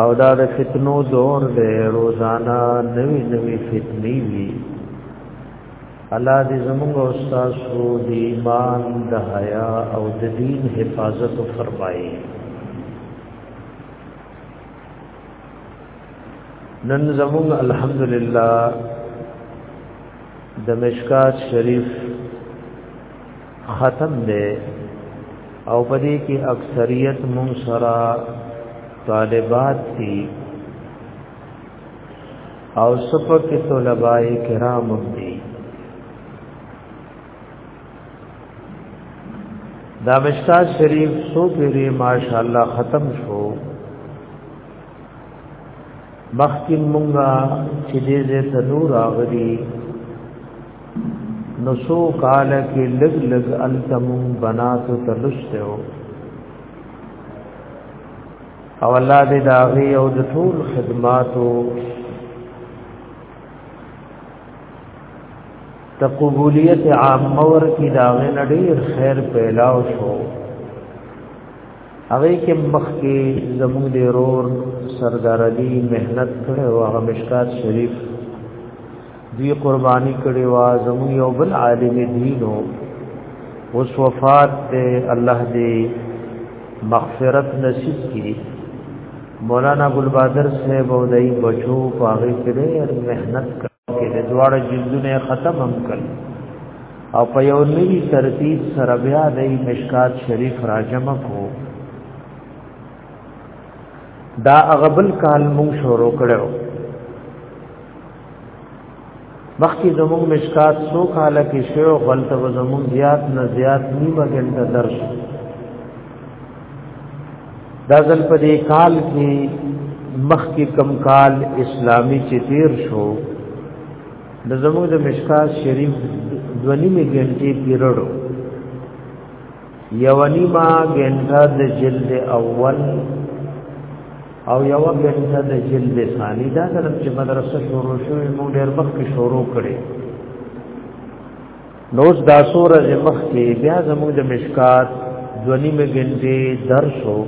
او دا د فتنو دور دی روزانا نوی نوی فتنی وی الله دې زموږ استاد سو د ایمان د حیا او د دین حفاظت فرمایي نن زموږ الحمدلله د مشکات شریف ختم دی او په دې کې اکثریت مون سره طالبات دي او سپک طلباء کرام دي دا مشکا شریف سو پیری ماشاءالله ختم شو مخکې مونږه چې دې زه تنور اغلی نو سو کال کې لګ لګ التم بنات تلشته او الله دې دا غي او د ټول خدماتو ته قبولیت عامه ور کی دا غي نډیر خیر پیلاو شو هغه کې مخ کې زموږ د رور سردار علي مهنت کړو هغه مشکات شریف دوی قربانی کړي وا زمو یو بل عالم دینو اوس وفات ته الله دې مغفرت نصیب کړي مولانا ګلبادر صاحب او دای بچو پاغه کړي او مهنت کړي د دواړه جلدونه ختم هم کړي او په یو نوی ترتیب سره بیا د مشکات شریف راجم کو دا اغبل کال مون شروع کړو مخکې زموږ مشکات سو کاله کې شو غلطه و زموږ زیات نه زیات نیمه ګنټه درس دا ځل په دې کال کې مخکې کم کال اسلامی چې تیر شو د زموږ د مشکات شریف دونی می ګنټې پیرړو یونی ما ګنټه د جلد اول او یو ګټه د جلد ثانی دا طرف چې مدرسه شروع شوې موږ ډېر وخت کې شروع کړې نو دا سورې مخ کې بیا زموږ د مشکات دونی می ګنډې درس وو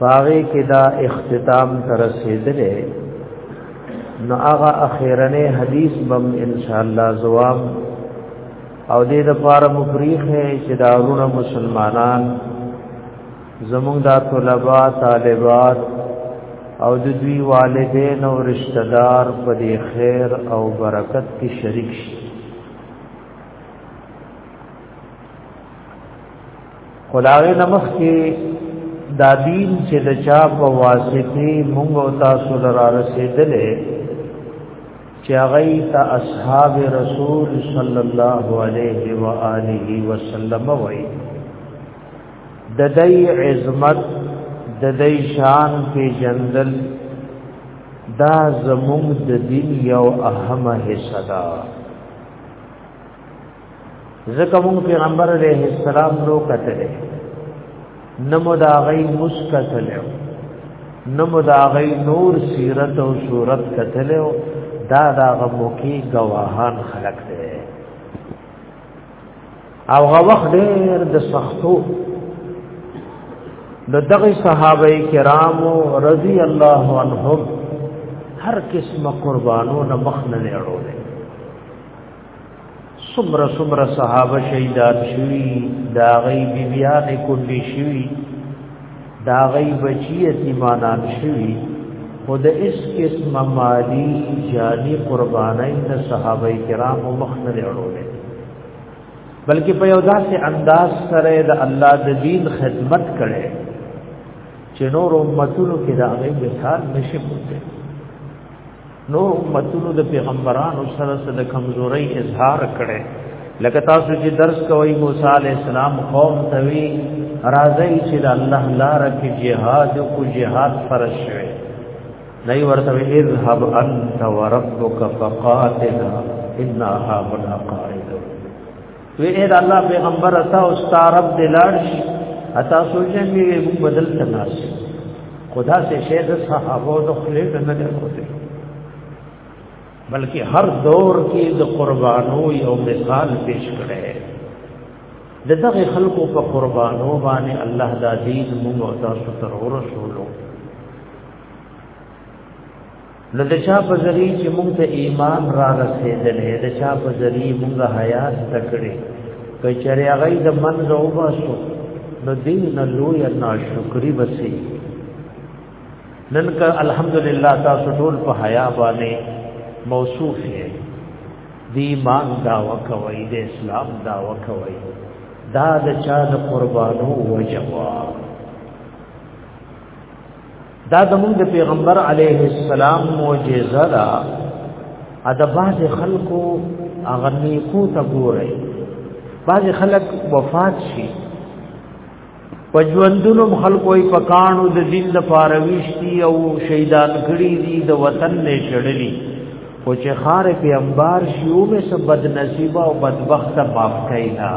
باغې کې دا اختتام تر رسیدلې نو هغه اخیرنه حدیث بم ان شاء الله جواب او دې د پاره مفریخ چې دا ورونه مسلمانان زمونږ دا طلبا طالبات او د دوی والدین او رشتہ دار په دې خیر او برکت کې شریک شي خدای نمخ کې دا دین چې د چا په واسطه مونږ او تاسو لرا رسیدلې چې هغه ته اصحاب رسول صلی الله علیه و آله وسلم وایي د دای عظمت د دای شان په جندل دا زموږ د دین یو اهمه حصہ ده ځکه موږ پیغمبر علیه السلام نو کتل نمو دا غي مسکتل نمو دا غي نور سیرت او صورت کتل دا دا غمو کی گواهان خلق دی او هغه وخت ډېر د سختو د دغه صحابه کرامو رضی الله عنهم هر قسمه قربانو نه مخ نه لړول سمره سمره صحابه شهیدان شوی دا غي بیبیان کلی شوی دا غي بچی یتیمانان شوی او د اس قسم مالی جانی قربانای نه صحابه کرام مخ نه لرولې بلکې په یو داسې انداز سره د الله د دین خدمت کړي چې نور امتونو کې دا غي مثال نشي موته نور امتونو د پیغمبرانو سره سره د کمزوري اظهار کړي لکه تاسو چې درس کوي موسی عليه السلام قوم ته وی راځي چې د الله لار کې jihad کو jihad فرض شوی نه ورته اذهب انت وربك فقاتلا انها ملاقات وی اے دا الله پیغمبر اتا او ستارب دلار شي اتا سوچې می بدل تناس خدا سے شیخ صحابو د خلیق نه درکوته بلکې هر دور کې د قربانو یو مثال پیش کړي د دغه خلکو په قربانو باندې الله دا دین موږ او تاسو ته ورسولو نو د چا په ذریعہ چې موږ ته ایمان را رسېدلې د چا په ذریعہ موږ حیات تکړه کچره هغه د منځ او باسو نو دین نه لوی ناشکری بسی نن کا الحمدلله تاسو ټول په حیا باندې موصوف یې دی مان دا وکوي د اسلام دا وکوي دا د چا د قربانو وجواب دا زموږ د پیغمبر علیه السلام معجزه ده ا د بعض خلکو هغه نیکو ته ګوري بعض خلک وفات شي پجوندونو خلکو یې پکانو د دین د پارويشتي او شهیدان کړي دي د وطن نه شړلي او چې خار په انبار شیو به سب بد نصیب او بدبخت معاف کینا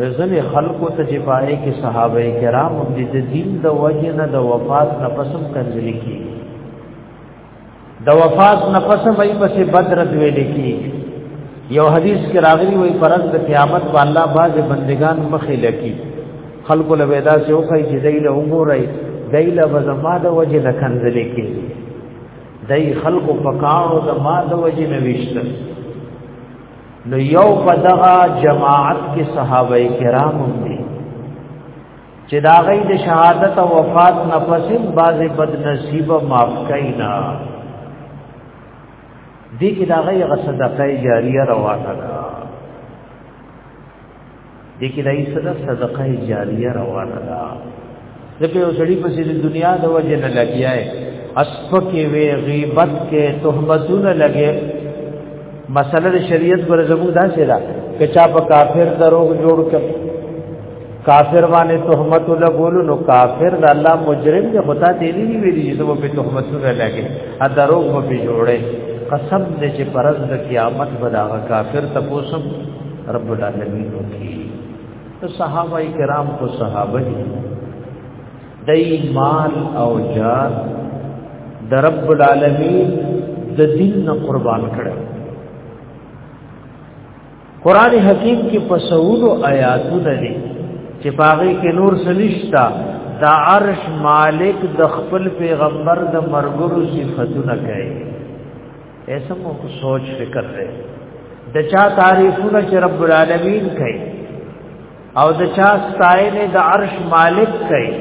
لزم خلقو ته چې پاره کې صحابه کرام هم د دین د وجه نه د وفات نه پسم کنځل کی د وفات نه پسم ای پس بدرت ویل کی یو حدیث کې راغلی وای پرز د قیامت په الله باز بندگان مخې لکی خلق له ودا سے وخی چې دای له وګورای دای له وزما د وجه نه کنځل کی دای خلق په کارو د ما د وجه نه وشتل نو یو په دغه جماعت کې صحابه کرام هم دي چې دا غي د شهادت او وفات نه پسې بعضې بد نصیب معاف کینا دي کې دا غي غصدقه جاریه روانه ده دې کې دای صدا صدقه جاریه روانه ده ځکه یو سړی په دې دنیا د وجه نه لګیاي اسف کې وی غیبت کې تهمتونه لګي مسله د شریعت پر زمو دا سره کچا په کافر دروغ جوړ ک کافر باندې تهمت لګول نو کافر د الله مجرم دی خدا دې نه ویلي چې په تهمتونه لګي ا دروغ به جوړه قسم دې چې پرز د قیامت بداغه کافر تپوسم رب العالمین کی تو صحابہ کرام کو صحابہ دی دی مال او جار د رب العالمین د دین نه قربان کړو قران حکیم کې پسولو آیاتونه دي چې پاغه کې نور سنشتا دا عرش مالک د خپل پیغمبر د مرګرو صفاتونه کوي ایسا مو کو سوچ فکر دے د چا تعریفونه چې رب العالمین کوي او د چا ستاینه د عرش مالک کوي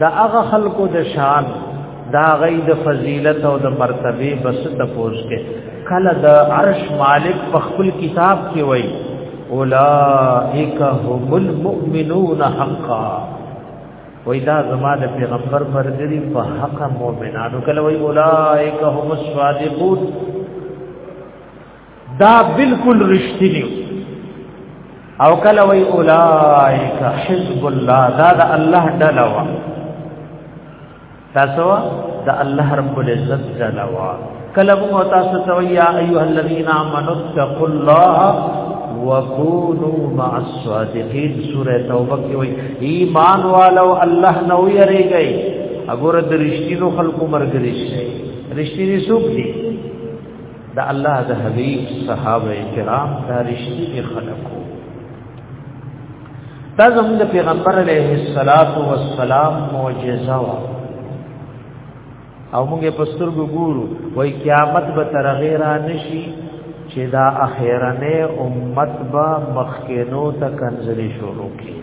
د هغه خلقو د شان دا غي د فضیلت او د مرتبه بس تپوس کې کله د عرش مالک په خپل کتاب کې وای اولائک هم المؤمنون حقا وای دا زما د پیغمبر مرګري په حق مؤمنانو کله وای اولائک هم الصادقون دا بالکل رښتینی او کله وای اولائک حزب الله دا د الله ډلوا تاسو د الله رب العزت جلوا کله مو تاسو ته یا ایه الذین آمنوا اتقوا الله وکونوا مع الصادقین سوره توبه کې وایي ایمان والو الله نو یریږي وګوره د رښتینو خلکو مرګري شي رښتینی څوک دي د الله د حبیب صحابه کرام دا رښتینی خلکو دا زموږ پیغمبر علیه الصلاۃ والسلام معجزه وا او موږ په سترګو ګورو وای قیامت به تر غیره نشي چې دا اخیرنه امت به مخکینو ته کنځلې شروع کی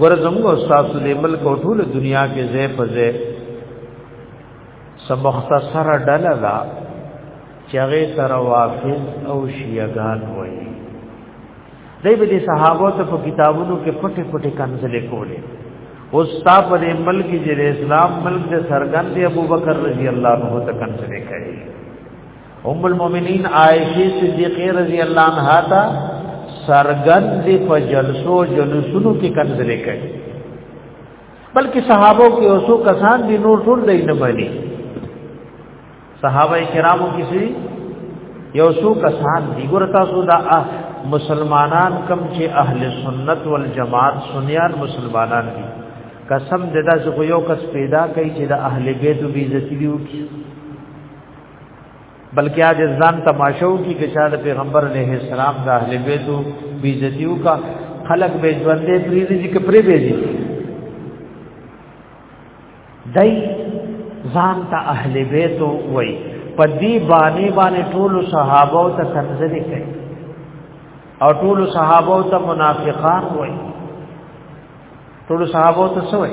ورزمو استاد دې ملک او ټول دنیا کې زې فزې سم مختصر ډله دا چغه تر وافض او شیعگان وای دای به صحابه ته په کتابونو کې پټه پټه کنځلې کولې اوس تا په دې ملک چې د اسلام ملک د سرګن دی ابو بکر رضی الله عنه ته کنځلې کوي ام المؤمنین عائشه صدیقه رضی الله عنها ته سرګن دی په جلسو جلوسونو کې کنځلې کوي بلکې صحابو کې اوسو کسان دي نور ټول دی نه باندې صحابه کرامو کې سي یو څو کسان دي ګور تاسو دا مسلمانان کم چې اهل سنت والجماعت سنیان مسلمانان دي قسم دې دا چې یو کس پیدا کوي چې د اهل بیت بي عزتي دي وکړي بلکې اج ځان تماشو کی کې شاده پیغمبر علیه السلام د اهل بیتو بیزتیو کا خلق به ژوندې پریزي چې کپرې بیزي دای ځان ته اهل بیتو وای په دې باندې باندې ټول صحابه او ته کنځلې کوي او ټول صحابه او ته منافقان وای ټول صحابه او ته سوې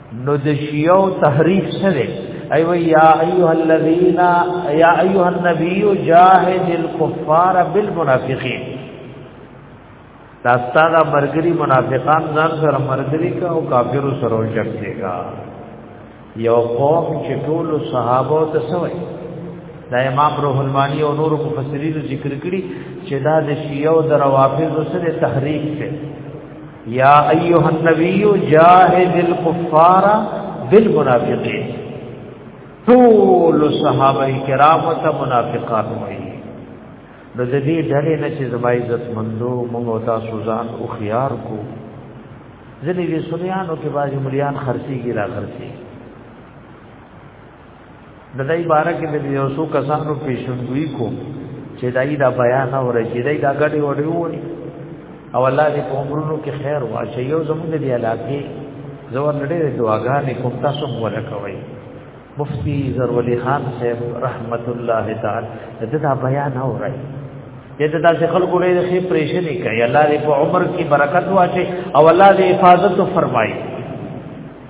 نو د شیعو تحریف سره ایو یا ایها الذین یا ایها النبی جاهد الكفار بالمنافقین دا ستاده مرګری منافقان ځان سره مرګری کا او کافر سره وجکته کا یو قوم چې ټول صحابه ته سوي دا امام روح المانی او نور مفسرین ذکر کړي چې دا د شیعو د روافض سره تحریک ته یا ایها النبی جاهد الكفار بالمنافقین ټول صحابه کرام ته منافقان وایي نو د دې ډلې نه چې زما عزت مندو موږ تاسو ځان او خيار کو ځنې دې سنيانو کې باج مليان خرسي کې را خرسي د دې باره کې د یو څو کسانو پیشنګوي کو چې دای دا بیان اوري چې دای دا غړي وړي وړي او الله دې په عمرونو کې خیر واچي یو زموږ دی علاقې زور لري دعاګانې کوم تاسو مولا کوي مفتی زرولی خان صاحب رحمت الله تعالی دا بیان اوري دې ته تاسو خلکو له خې پریشن نه کوي الله دې په عمر کې برکت واچي او الله دې حفاظت فرمایي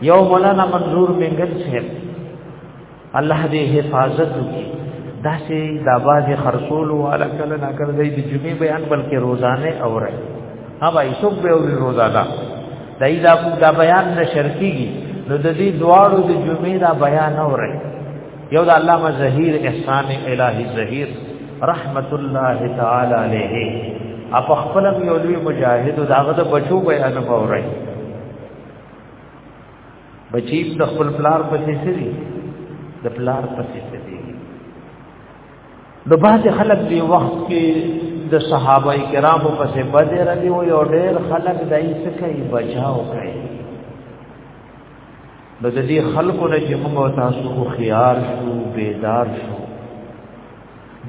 یو مولانا منظور منګل صاحب الله دې حفاظت وکړي دا سي د आवाज خرصول او الکل نه کړ دې د جمعې بیان بلکې روزانه اوري ها بھائی څوک به اوري روزانه دای دا دا بیان نشر کیږي نو د دې دواړو د جمعې دا بیان اوري یو د علامه زهیر احسان الهی زهیر رحمت الله تعالی علیه اپ خپل یو لوی مجاهد داغه د بچو بیان اوري بچی د خپل پلار پسې سری د پلار پسې سری نو بعض خلک دی وخت کې د صحابه کرامو پسې بدر دی او یو ډېر خلک دای څه کوي بچاو کوي نو د دې خلکو نه چې موږ تاسو خو خيار شو بیدار شو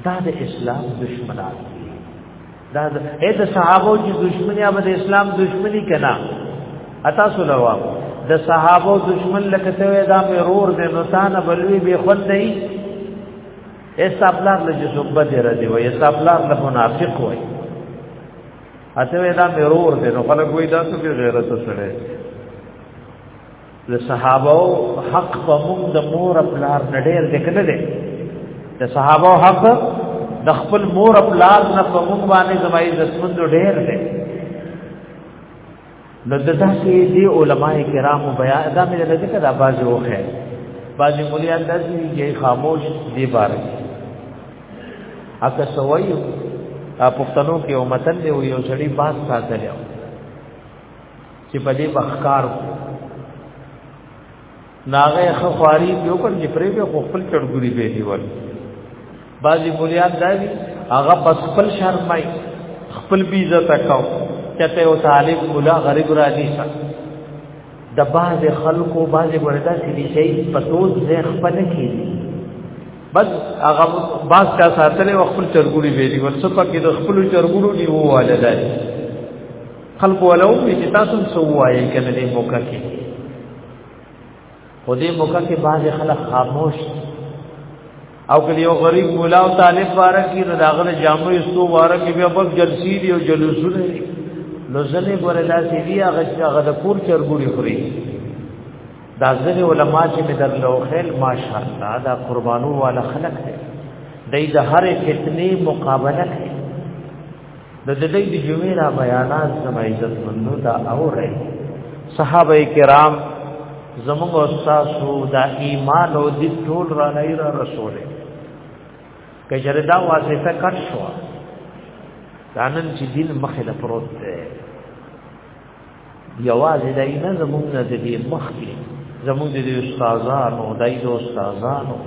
دا د اسلام دشمنان دي دا د اې د صحابو چې دشمنی به د اسلام دشمنی کنا اتا سولوا د صحابو دشمن لکه ته دا مې رور دې نو تان بلوي به خود نه استابلار له جذبه دې را دی وای استابلار له منافق وای اته دا مې رور دې نو خلک وای دا څه غیرت سره د صحابه حق په موږ د مور پلار نډیر دکنه دي د صحابه حق د خپل مور پلار نه په موږ باندې زمای عزتمند ډیر دي نو د داسې دی علما کرام بیا دا مې د ذکر اباز وخه باز مولیا د دې خاموش دی بار اته سوي پښتنو کې او متن دی یو سړی باز ساتلی چې په دې بخکار کو ناغه خخواری یو کړ چې پرې په خپل چړګوري به دی ور بازي بولیان دای هغه پس خپل شرمای خپل بی عزت کاو چته او طالب مولا غریب را دي سا د باز خلکو باز وردا سړي شي پتوز زه خپل کی بس هغه باز کا ساتلې خپل چرګوري به دی ورڅ پکې د خپل چرګورو دی وواله دی خلق ولو چې تاسو سو وایي کنه دې موقع کې خو دې موقع کې بعض خلک خاموش او کله یو غریب مولا او طالب بارا کې نو داغله جامو یستو واره کې بیا په جلسی دی او جلوسونه نو ځنه ګوره داسې دی هغه هغه د کور چرګوړي خوري دا ځنه علما چې مې در لو خیل ماشاءالله دا قربانو والا خلق دی دای د هر فتنې مقابله کوي د دې د جمعې را بیانات سم عزت مندو دا اورې صحابه کرام زموږ استاد سو دا ایمان او د ټول را نه را رسوله کجره دا واسطه کټ شو دانن چې دین مخه له پروت دی یوازې دای نه زموږ نه دې مخ کې زموږ دې استادانو دای د استادانو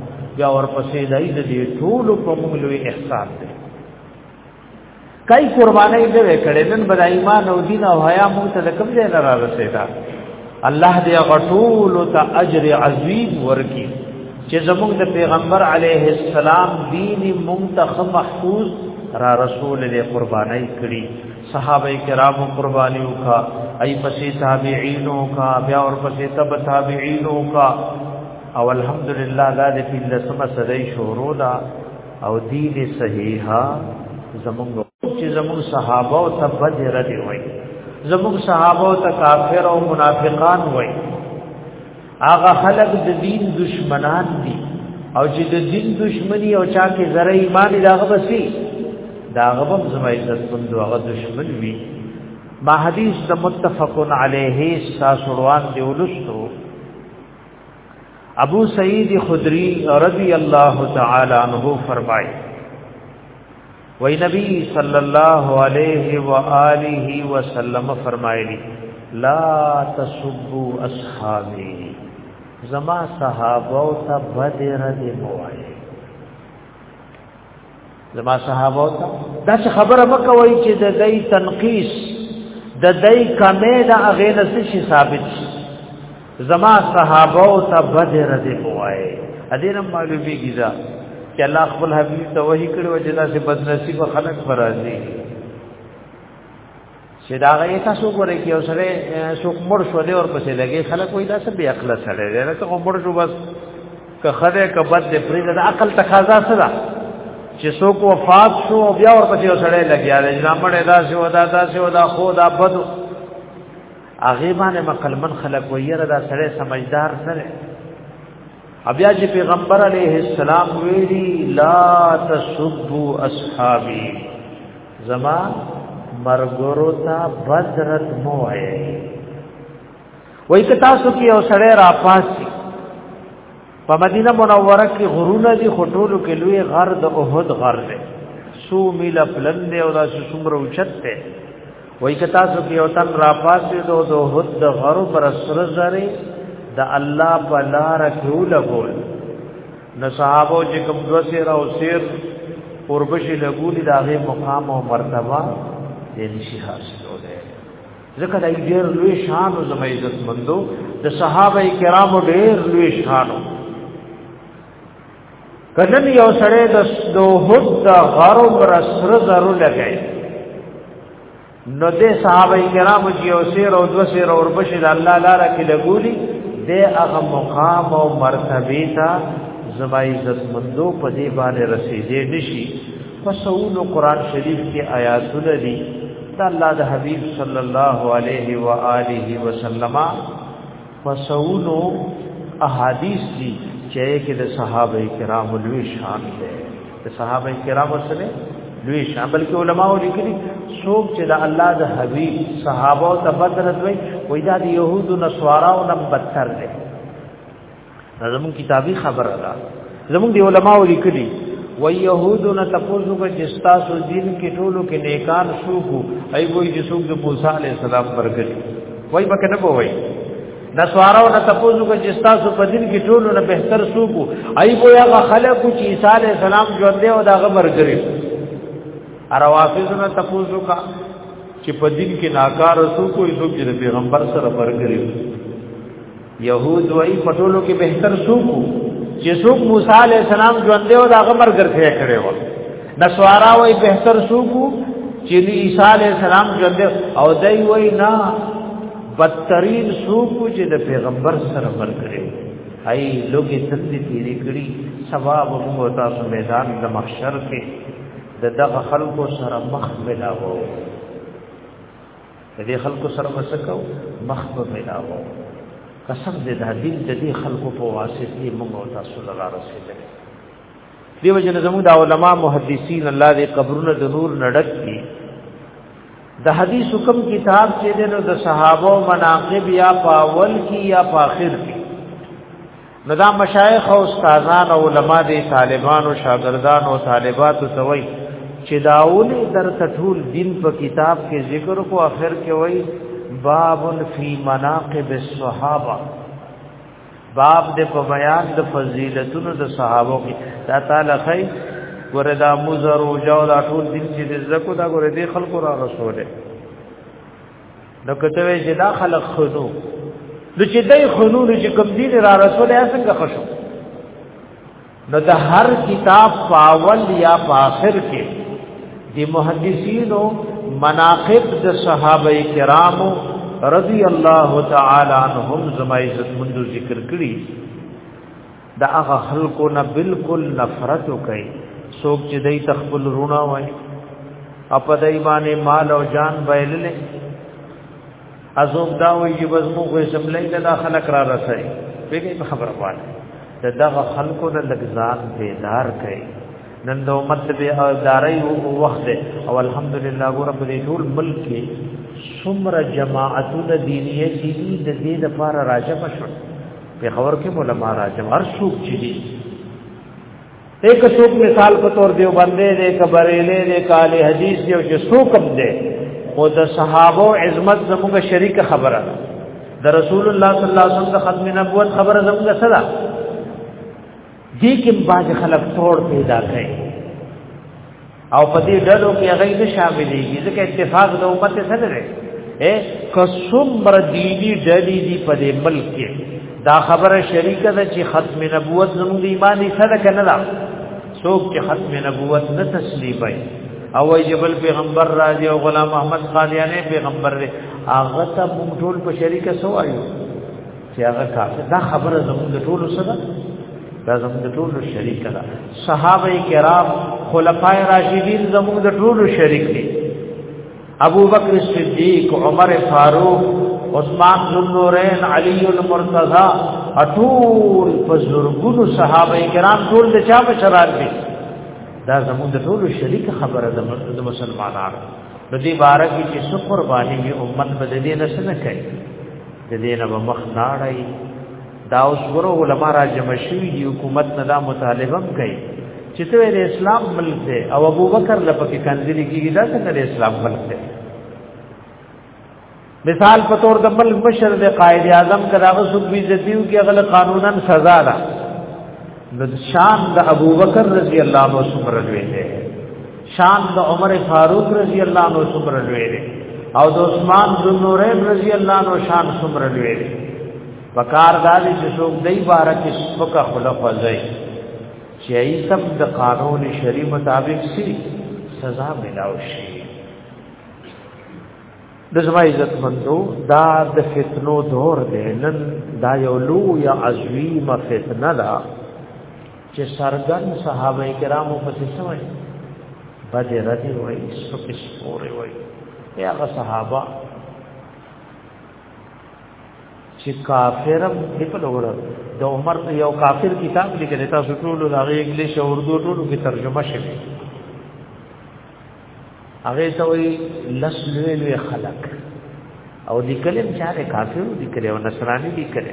یا ورپسې دای دې ټول په موږ لوی احسان دی کای قربانای دې وکړې نن بل ایمان او دین او حیا مونږ ته کوم ځای نه را رسیدا الله دې غټول ته اجر عظیم ورکي چې زموږ د پیغمبر علیه السلام دین مونږ ته محفوظ را رسول دې قربانای کړی صحابه کرامو قربانیو کا ای پسې تابعینو کا بیا اور پسې تب تابعینو کا او الحمدلله دا دې په لسمه صدای شورو دا او دی دی صحیحا زمونږ چې زمونږ صحابه او تبد رد وي زمونږ صحابه او کافر او منافقان وي هغه خلق د دین دشمنان دي او چې د دین دشمنی او چا کې زره ایمان داغه بسی داغه هم زما عزت مند هغه دشمن وي ما حدیث د متفقن علیه ساسوروان دی ولستو ابو سعید خدری رضی اللہ تعالی عنہ فرمائے وی نبی صلی اللہ علیہ وآلہ وسلم فرمائے لی لا تسبو اصحابی زما صحابو تا بدر دی موائے زما صحابه ته دا څه خبره مکوي چې د دای تنقیس د دای کمه د اغه نس شي ثابت زما صحابه ته بدر دې وای ادینم معلومی کیدا چې الله خپل حبیب ته وਹੀ کړو چې دا سه بدنصیب خلق فرازي چې دا غي تاسو ګورئ کې اوسره څوک مړ شو دی اور پسې لګي خلک وای دا څه بیا عقل سره دی نه ته مړ شو بس که خره که بد دې پرې دا عقل تقاضا سره چې څوک وفات شو بیا اور پسې اوسره لګیا دی نه مړ دا څه ودا دا څه ودا خو دا بد هغه باندې مقلمن خلک وایره دا سره سمجدار نه دی بیا چې پیغمبر علیه السلام ویلي لا تسبوا اصحابي زما مرګورو تا بدرت مو اے وای که تاسو کې یو سړی را پاسي په مدینه منوره کې غرونه دي خټولو کې لوی غر د احد غر دی سو میل پلند او دا څومره اوچت دی وای که تاسو کې یو تن را پاسي دو د احد د غر پر سر زره د الله په لار کې ولګول نو صحابه چې کوم دو سیر او سیر اوربشي لګولي دا غي مقام او مرتبه یې نشي حاصلو ده ځکه دا ډېر لوی شان او زما عزت مندو د صحابه کرامو ډېر لوی شان کله یو سړی د دوه د غرو پر سر زرو لګای نو دې صحابه کرامو چې او سیر او دو سیر او بشیر الله لاره کې لګولي دې هغه مقام او مرتبه تا زما عزت مندو په دې باندې رسیدې نشي فسعود قرآن شریف کې آیاتونه دي د الله د حبیب صلی الله علیه و آله وسلم فسعود احادیث دي چې کې د صحابه کرامو لوی شان ده د صحابه کرامو سره لوی شان بلکې علما و لیکلي څوک چې د الله د حبيب صحابه او تبدل دوی وای دا د يهودو نسوارا او نم بدتر دي زمون کتابي خبره ده زمون دی علما و لیکلي و يهودو نه تاسو کو چې تاسو دین کې ټولو کې نیکان شو کو ای وای چې څوک د موسی عليه السلام برګل وای بکنه بووي نسوارو نه تاسو کو چې تاسو په دین کې ټول نه بهتر سوکو ای بو یا خلق چې عیسی علی السلام ژوند دی او دا غمر کړی اروافز نه تاسو کا چې په دین کې ناکار سوکو ایسو چې پیغمبر سره پر کړی یهود وای پټولو کې بهتر سوکو چې سوک موسی علی السلام ژوند دی او دا غمر ګرځي کړی و نسوارا وای بهتر سوکو چې عیسی علی السلام ژوند او دای وای نه بدترین څوک چې د پیغمبر سره مرګري اي لوګي تندې تیری کړی ثواب موږ تاسو میدان د محشر کې د دغه خلکو سره مخ ملاوو د دې خلکو سره مسکو مخ په ملاوو قسم دې د دین د دې خلکو په واسطه موږ تاسو لپاره رسیدل دیو جن زموږ د علما محدثین الله دې قبرونه د نور نډک کی د حدیث حکم کتاب چې دنو د صحابه مناقب یا پاول کی یا فاخر کی نو دا مشایخ او استادان او علما دې طالبان او شاګردان او طالبات توي چې داولی در تطول دین په کتاب کې ذکر کو اخر کې وای باب فی مناقب الصحابه باب د په بیان د فضیلتونو د صحابه کې دا تعالی خی وردا مزر او جو دا ټول دین چې د زکو دا ګوره دې خلکو را رسوله نو کته وی چې دا خلک خنو د چې دای خنو چې کم دین را رسوله څنګه خشو نو د هر کتاب فاول یا فاخر کې د محدثینو مناقب د صحابه کرامو رضی الله تعالی عنهم زما عزت مند ذکر کړي دا هغه خلکو نه بالکل نفرت کوي څوک چې دای تخپل رونه وای اپ دای باندې مال او جان بایللې ازوم دا وی چې بس مو غوې سملای نه دا خلک را رسي پیګه خبره وانه دا دغه خلکو د لګزان بیدار کړي نن د امت به داري وخت او الحمدلله ګور په دې ټول ملک کې څومره جماعتونه دینیه چې د دې لپاره راځم شو په خبر کې علماء راځم هر څوک چې ایک څوک مثال په تور دیو باندې دې کبرېلې دې کالی حدیث دیو چې څوک هم دې او د صحابه عظمت زموږ شریک خبره ده د رسول الله صلی الله علیه وسلم د ختم نبوت خبره زموږ سره دي کې باج خلک تور پیدا کړي او په دې ډلو کې هغه نه شاملېږي ځکه اتفاق د امت سره دی اے کسمر دینی ډلې دی په دې ملک کې دا خبره شریکه ده چې ختم نبوت زموږ د ایمان سره کنه ده څوک چې ختم نبوت نه تسلیمای او جبل پیغمبر راځي او غلام احمد قادیانی پیغمبر دی هغه ته موږ ټول په شریکه سو آیو چې هغه کافر دا خبره زموږ د ټولو سره دا زموږ د ټولو شریک ده صحابه کرام خلفای راشدین زموږ د ټولو شریک دي ابو بکر صدیق عمر فاروق عثمان ذوالنورین علی المرتضی اټول فزرګونو صحابه کرام ټول د چا په شرار دي دا زموږ د ټولو شریک خبره ده د مسلمانانو د دې بارکه چې شکر باندې امت بدلې نه سن کوي د دې نه مخ ناړی دا اوس ورو علما را جمع شوی دی حکومت نه دا مطالبه هم کوي چې ته د اسلام ملک دی او ابو بکر لپاره کنځلې کیږي دا څنګه د اسلام ملک دی مثال په تور د ملک مشر د قائد اعظم کراغه سود بي عزتیو کې غل قانونا سزا ده د شان د ابو بکر رضی الله عنه سره لوي دی شان د عمر فاروق رضی الله عنه څومره لوی دی او د عثمان بن نورین رضی الله عنه شان څومره لوی دی پکار دالي چې څوک دای بارک سپکه خلق وځي چې ای سب د قانون شری مطابق سي سزا ملاو شي د زما عزت مندو دا د فتنو دور دی نن دا یو لو یا عظیمه فتنه ده چې سرګن صحابه کرامو په څه وای بد ردی وای سپک سپور وای یا هغه صحابه چې کافرم دی په لور د عمر یو کافر کتاب لیکل تاسو ټول د هغه انګلیش او اردو ټول کې ترجمه شوی هغه ته وی لس لوی لوی خلق او لیکلم چې هغه کافر لیکل او نصرانی لیکل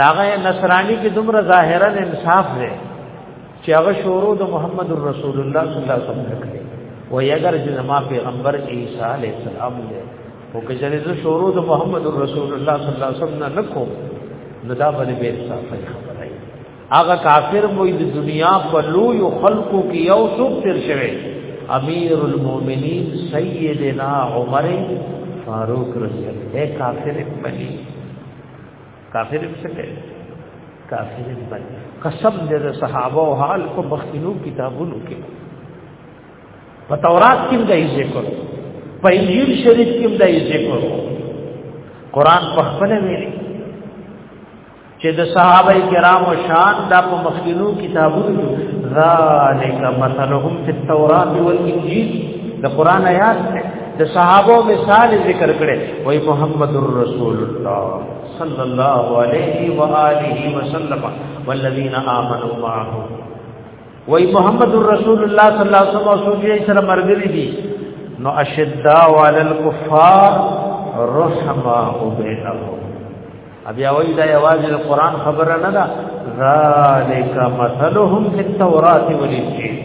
داغه نصرانی کې دومره ظاهرا انصاف دی چې هغه شورو د محمد رسول الله صلی الله علیه وسلم کړی و یګر چې زما پیغمبر عیسی علی السلام دی او که جنې زه شورو د محمد رسول الله صلی الله علیه وسلم نه نکوم نو دا باندې به انصاف خبره هغه کافر مو د دنیا په لوی خلقو کې یو څوک تیر شوی امیر المؤمنین سیدنا عمر فاروق رضی الله کافر پلی کافر به څه کوي کافر به باندې قسم دې د صحابه او حال کو بختینو کتابونو کې په تورات کې د ذکر په انجیل شریف کې د ذکر قران په خپل ویلي چې د صحابه کرامو شان دا په مخکینو کتابونو ذالک مثلهم فی التوراۃ والانجیل د قران آیات د صحابه مثال ذکر کړي وای محمد رسول الله صلی الله علیه و آله وسلم والذین آمنوا معه وای محمد رسول الله صلی الله علیه وسلم سوجي سره مرګري دي نو اشداء علی الكفار رحماء بینهم بیا وای دا یوازې د قران خبره نه ده ذالک مثلهم فی التوراۃ والانجیل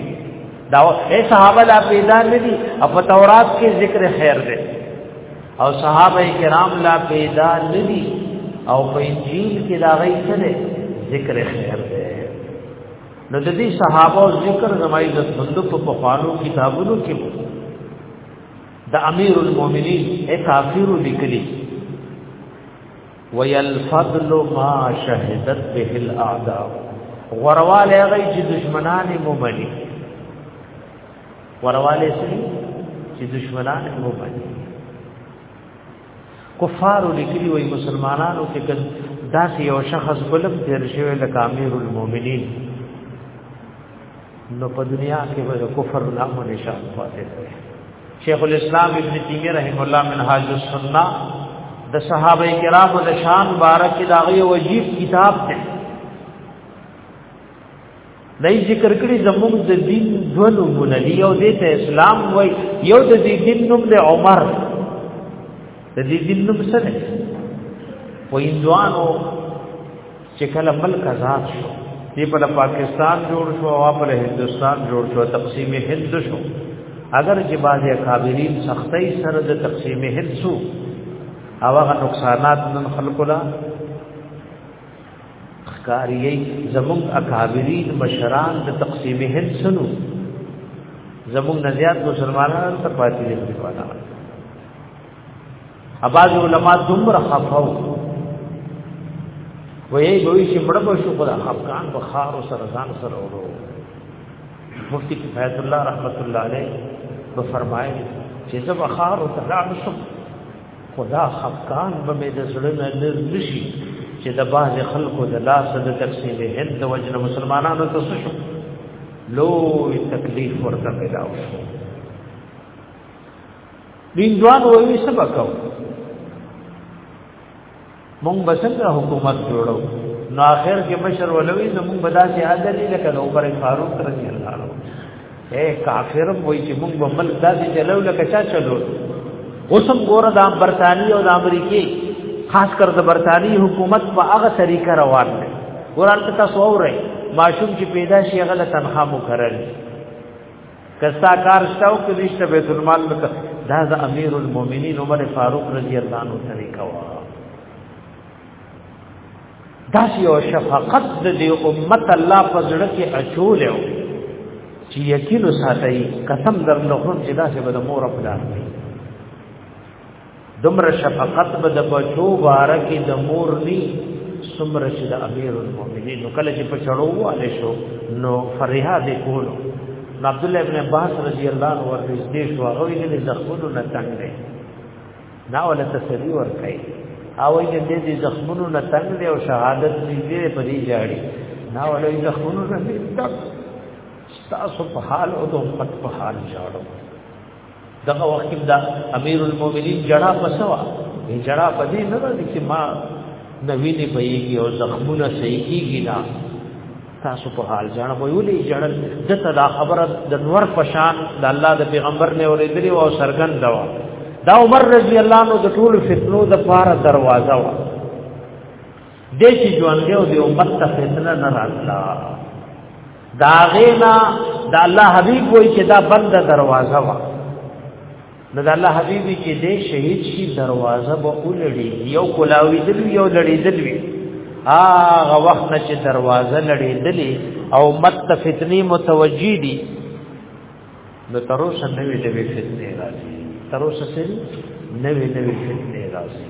دا اے صحابه لا پیدا نه دي په تورات کې ذکر خیر دی او صحابه کرام لا پیدا نه دي او په انجیل کې دا غي څه دی ذکر خیر دی نو د دې صحابه او ذکر زمای د صندوق په پخوانو کتابونو کې د امیر المؤمنین اے کافر لیکلی ويلفضل ما شهدت به الاعداء غرواله هغه چې دشمنان مو مني غرواله سي چې دشمنان مو مني کفار لیکلي وي مسلمانانو کې کله داسې یو شخص بلم تیر شوی لکه امیر المؤمنین نو په دنیا کې به کفر نام او نشان پاتې دی شیخ الاسلام ابن تیمیه رحم الله منهاج السنه د صحابه کرامو د شان بارک دا غي وجیب کتاب دی دای ذکر کړي زموږ د دین دوه نمونه دی یو د اسلام وای یو د دین نوم د عمر د دین نوم څه دی وای دوانو چې کله ملک آزاد شو دی په پاکستان جوړ شو او په هندستان جوړ شو تقسیم هند شو اگر چې بعضی اکابرین سختۍ سره د تقسیم هند شو او هغه نقصانات نن خلکو لا ښکاریي زموږ اکابرین مشران د تقسیم هند سنو زموږ نزيات مسلمانان ته پاتې دي اباظ علماء دومره خفاو وې دوی چې مړ په شو خدا خفقان په خار او سره ځان سره ورو مفتی کفایت الله رحمت الله علیه به فرمایي چې زه به خار او تلع شم خدا خفقان به مې د زړه نه نشي چې د باز خلکو د لاس د تقسیم هند د وجنه مسلمانانو ته شو لو تکلیف ورته پیدا وشو دینځوان وایي سبا کو مونږ بسنګ حکومت جوړو نو اخر کې مشر ولوي نو مونږ بدا سي عادل لکه د عمر فاروق رضی الله عنه اے کافر وای چې مونږ به ملک داسې چلو لکه چا چلو اوسم ګور د برتانی او د امریکای خاص کر د برتانی حکومت په هغه طریقه روان دی ورته تاسو اورئ ماشوم چې پیدا شي هغه تنخواه مقرر کستا کار شتاو کې نشته بیت المال وکړه دا د امیر المؤمنین عمر فاروق رضی الله عنه طریقه و دا یو شفقت د امت الله په زړه کې اچول یو چې یقین ساتي قسم درنه خو چې دا څه به د مور خپل دمر شفقت به د بچو بارکه د مور ني سمر چې د امیر المؤمنین نو کله چې په چړو والے شو نو فرها دې کولو عبد الله ابن عباس رضی الله عنه ورته دې شو هغه یې زخمونو نه تنگ دی دا ولا تسلی ور کوي او یې دې دې زخمونو نه تنگ دی او شهادت دې په دې جاړي دا ولا یې زخمونو نه تنگ تاسو په حال او د امت په حال جاړو دغه وخت کې دا امیر المؤمنین جړه پسوا یې جړه پدې نه ده چې ما نوی نه پېږي او زخمونه صحیح کیږي نه تاسو په حال ځان په یو لې جړل دته دا خبره د نور پشان د الله د پیغمبر نه اورېدلې او سرګن دوا دا عمر رضی الله عنه د ټول فتنو د پاره دروازه وا دې چې ژوند دی او د امت ته فتنه نه راتلا دا غینا دا الله حبیب وای چې دا بند دروازه وا نو دا الله حبیب چې دې شهید شي دروازه به ولړي یو کولاوي دل یو لړي دل وی هغه وخت نه چې دروازه لړي دل او مت فتنی متوجی دي نو تر اوسه نوې نوې فتنې راځي تر اوسه سری نوې نوې فتنې راځي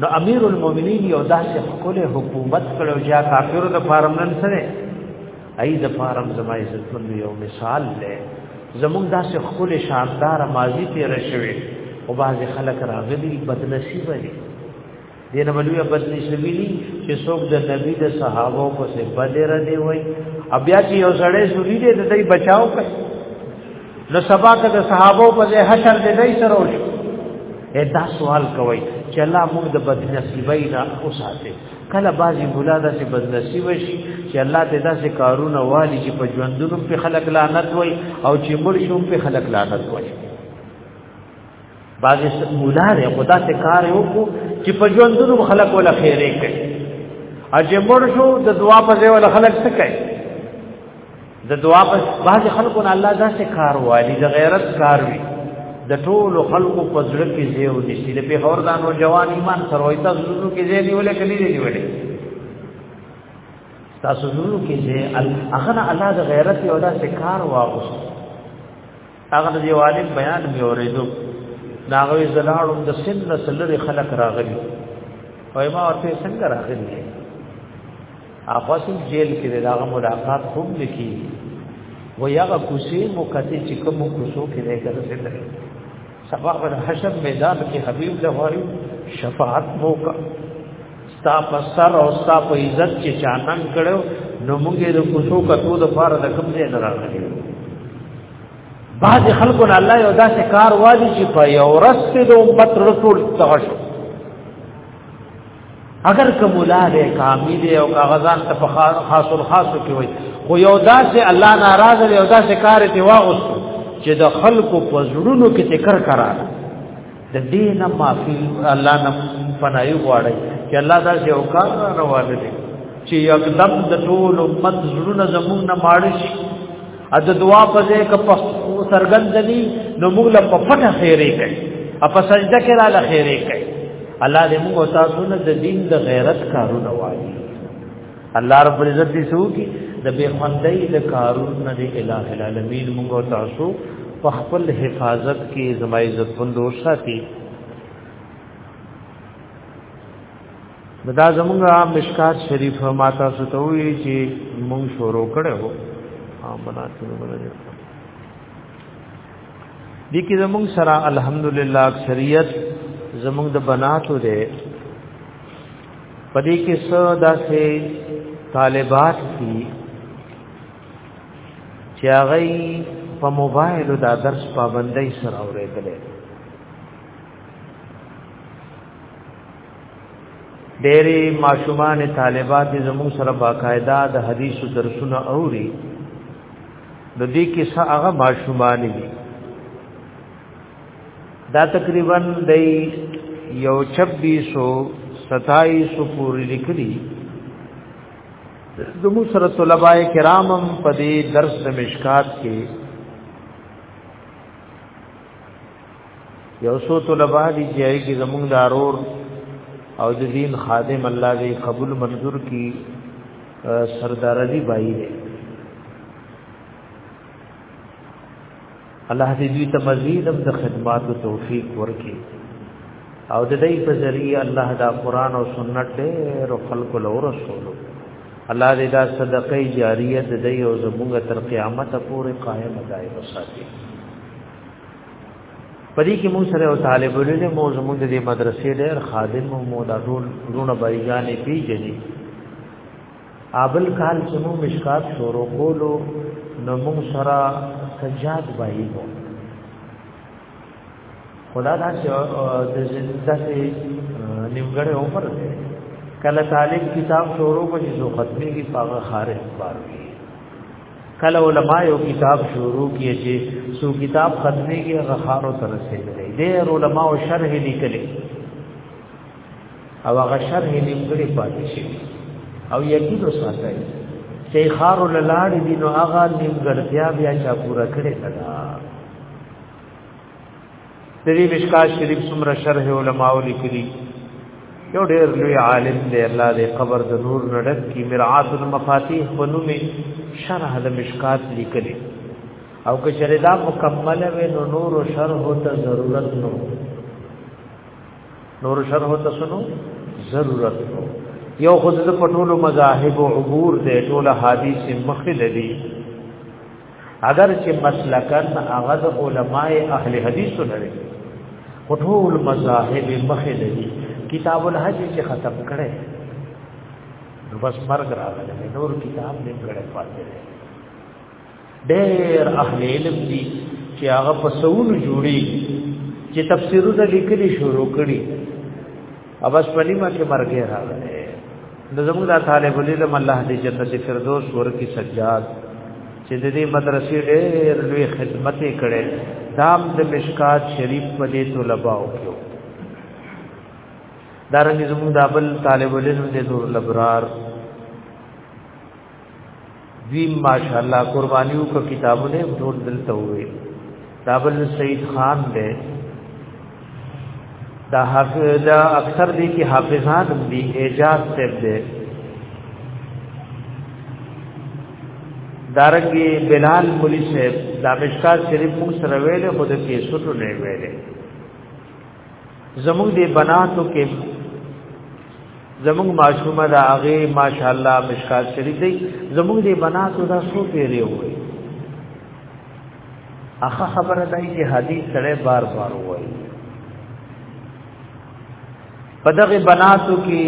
نو امیر المؤمنین یو داسې خپل حکومت کړو چې کافرو د فارم نن سره ای د فارم زما عزت مند یو مثال دی زموږ داسې خپل شاندار ماضی تیر شوی او باز خلک راغلي بدنصیب دي دینه ولوی بدنصیبی دي چې څوک د نبی د صحابه په څیر بدر دی وای بیا چې یو سړی سړي دی د دې بچاو کوي نو سبا که د صحابه په ځای حشر دې دای سره وشو اې دا سوال کوي چې الله موږ د بدنصیبۍ نه اوساته کله بازي مولا د چې بدنصیب شي چې الله دې داسې کارونه والی چې په ژوندونو په خلق لعنت وای او چې مرشوم په خلق لعنت وای باغ مولا دی خدا ته کار یو کو چې په ژوندونو خلک ولا خیرې کوي اجه مړ شو د دعا په ځای ولا خلک څه کوي د دعا په باغ خلکو نه الله دا څه کار والی د غیرت کار وی د ټول خلکو په ځړ کې زیو دي چې په خور دانو جوان ایمان سره وایته زړونو کې زیو نیولې کړي دی نیولې تاسو زړونو کې زیو هغه الله د غیرت یو دا څه کار واغوست هغه د یو عالم بیان مې اورېدو دا غوي زلاړو د سن سلری خلق راغلي وای ما ورته څنګه راغلي هغه سم جیل کې دا ملاقات هم لکی و یغه کوسی مکته چې کوم کوسو کې راځي ګرځیدل سبا په حشر میدان کې حبیب له وایو شفاعت موکا ستا په سر او ستا په عزت چې چانن کړو نو موږ د کوڅو کتو د فار د کوم ځای نه راغلي بعض خلکو نه الله یو داسې کار والی چې په یو ورځ کې د امت رسول څنګه شو اگر کوملا دې کامل دی او کاغذان ته په خاص او خاص کې وي خو یو داسې الله ناراض دی یو داسې کار دی واغوست چې د خلکو په زړونو کې ذکر کرا د دې نه معافي الله نه پناهي غواړي چې الله دا یو کار روان دي چې یکدم د ټول امت زړونه زموږ نه ماړش ا د دعا په ځای کې په سرګند دي نو موږ له په پټه خیره کوي ا په سجده کې را لخیره کوي الله دې موږ تاسو نه د دین د غیرت کارونه وایي الله رب العزت دې سو کی د بے خوندۍ د کارون نه دی الٰه العالمین موږ او تاسو په خپل حفاظت کې زما عزت پندور ساتي دا زمونږ مشکات شریف ما تاسو ته وی چې مونږ شروع کړو ها بناتو بلل دي کې زمونږ سره الحمدلله اکثریت زمونږ د بناتو ده پدې کې څو داسې طالبات دي چې هغه په موبایل دا درس پابندۍ سره اورېدل ډېری ماشومان طالبات زموږ سره باقاعده د حدیثو درسونه اوري د دې کې څه هغه ماشومان دي دا تقریبا د یو 2627 پورې لیکلي زمو سره طلباء کرامم په دې درس د مشکات کې یو څو طلباء دي چې هغه زمونږ دارور او د دین خادم الله دې قبول منظور کی سردار علی بھائی دې الله دې دوی ته مزید د خدمات او توفیق ورکړي او د دې په ذریعہ الله دا قران او سنت ډېر خلق له رسولو الله دې دا صدقې جاریه د دې او زموږ تر قیامت پورې قائم ځای وساتي پدې کې موږ سره او طالب علم مو زموږ د مدرسې ډېر خادم او مولا ټول ورونه بایګانې پیژني ابل کال چې مو مشکات شروع کولو نو موږ سره سجاد بایي وو خدا دا چې د داسې نیمګړې عمر دی کله طالب کتاب شروع کوي جو ختمي کی پاغه خارج بار وي کله علماء یو کتاب شروع کیه چې سو کتاب ختمي کی غخارو تر رسیدلې ډېر علماء شرح لیکلي او هغه شرح نیمګړي پاتې شي او یقین وساتای چې خار لاړ دي نو هغه نیمګړتیا بیا چا پورا کړي دا د دې مشکا شریف څومره شرح علماء لیکلي یو ډېر لوی عالم دی الله دې قبر د نور نډک کی مرعات المفاتيح په نوم شرح د مشکات لیکلي او که شردا مکمل وي نو نور شرح ته ضرورت نو نور شرح تسنو ضرورت نو یو خود د پټولو مذاهب او عبور د ټوله حدیث مخې لدی اگر چې مسلکن هغه د علماء اهل حدیث لري ټول مذاهب مخې لدی کتاب الحج چې ختم کړي نو بس مرګ راغلی نور کتاب نه کړي فاضل ډېر اهل علم دي چې هغه په سونو جوړي چې تفسیرونه لیکلي شروع کړي اوبس پلیمه کې مرګه راغله د زموږ د طالب العلم الله دې جنت فردوس ورکی سجاد چې د دې مدرسې ډېر لوی خدمت کړي دام د مشکات شریف په دې طلباو کې دارنګ زموږ د ابل طالب العلم دې نور لبرار دوی ماشاءالله قربانیو کو کتابونه ټول دلته وې دابل سید خان دې دا حافظ دا اکثر دې کې حافظان دي اعجاز تب دې دارنګي بلال مولوی صاحب دا مشکا شریف مو سره ویلې خود کې سټو نه ویلې زموږ دې بناتو کې زموږ معشومه دا هغه ماشاءالله مشکات شریف دی زموږ دې بناتو دا سو پیری وای اخه خبره ده چې حدیث سره بار بار وای په دغه بناتو کې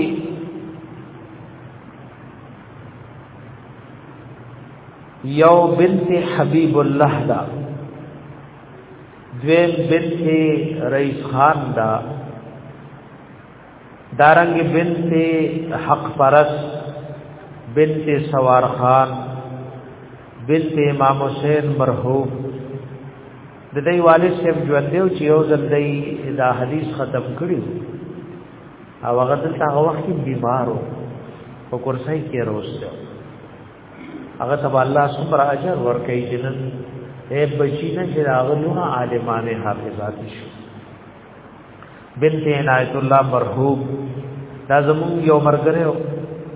یو بنت حبیب الله دا دویم بنت رئیس خان دا دارنګ بنت حق پرس بنت سوار خان بنت امام حسین مرحوم د دې والد صاحب ژوند دی چې یو ځل دی دا حدیث ختم کړی او هغه دلته هغه وخت بیمارو په کورسای کې روسته هغه تب الله سمرا اجر ور کوي جنن اے بچی نه چې راغلونه عالمان حافظات شو بنت عنایت الله مرحوم دا زمون یو مرګره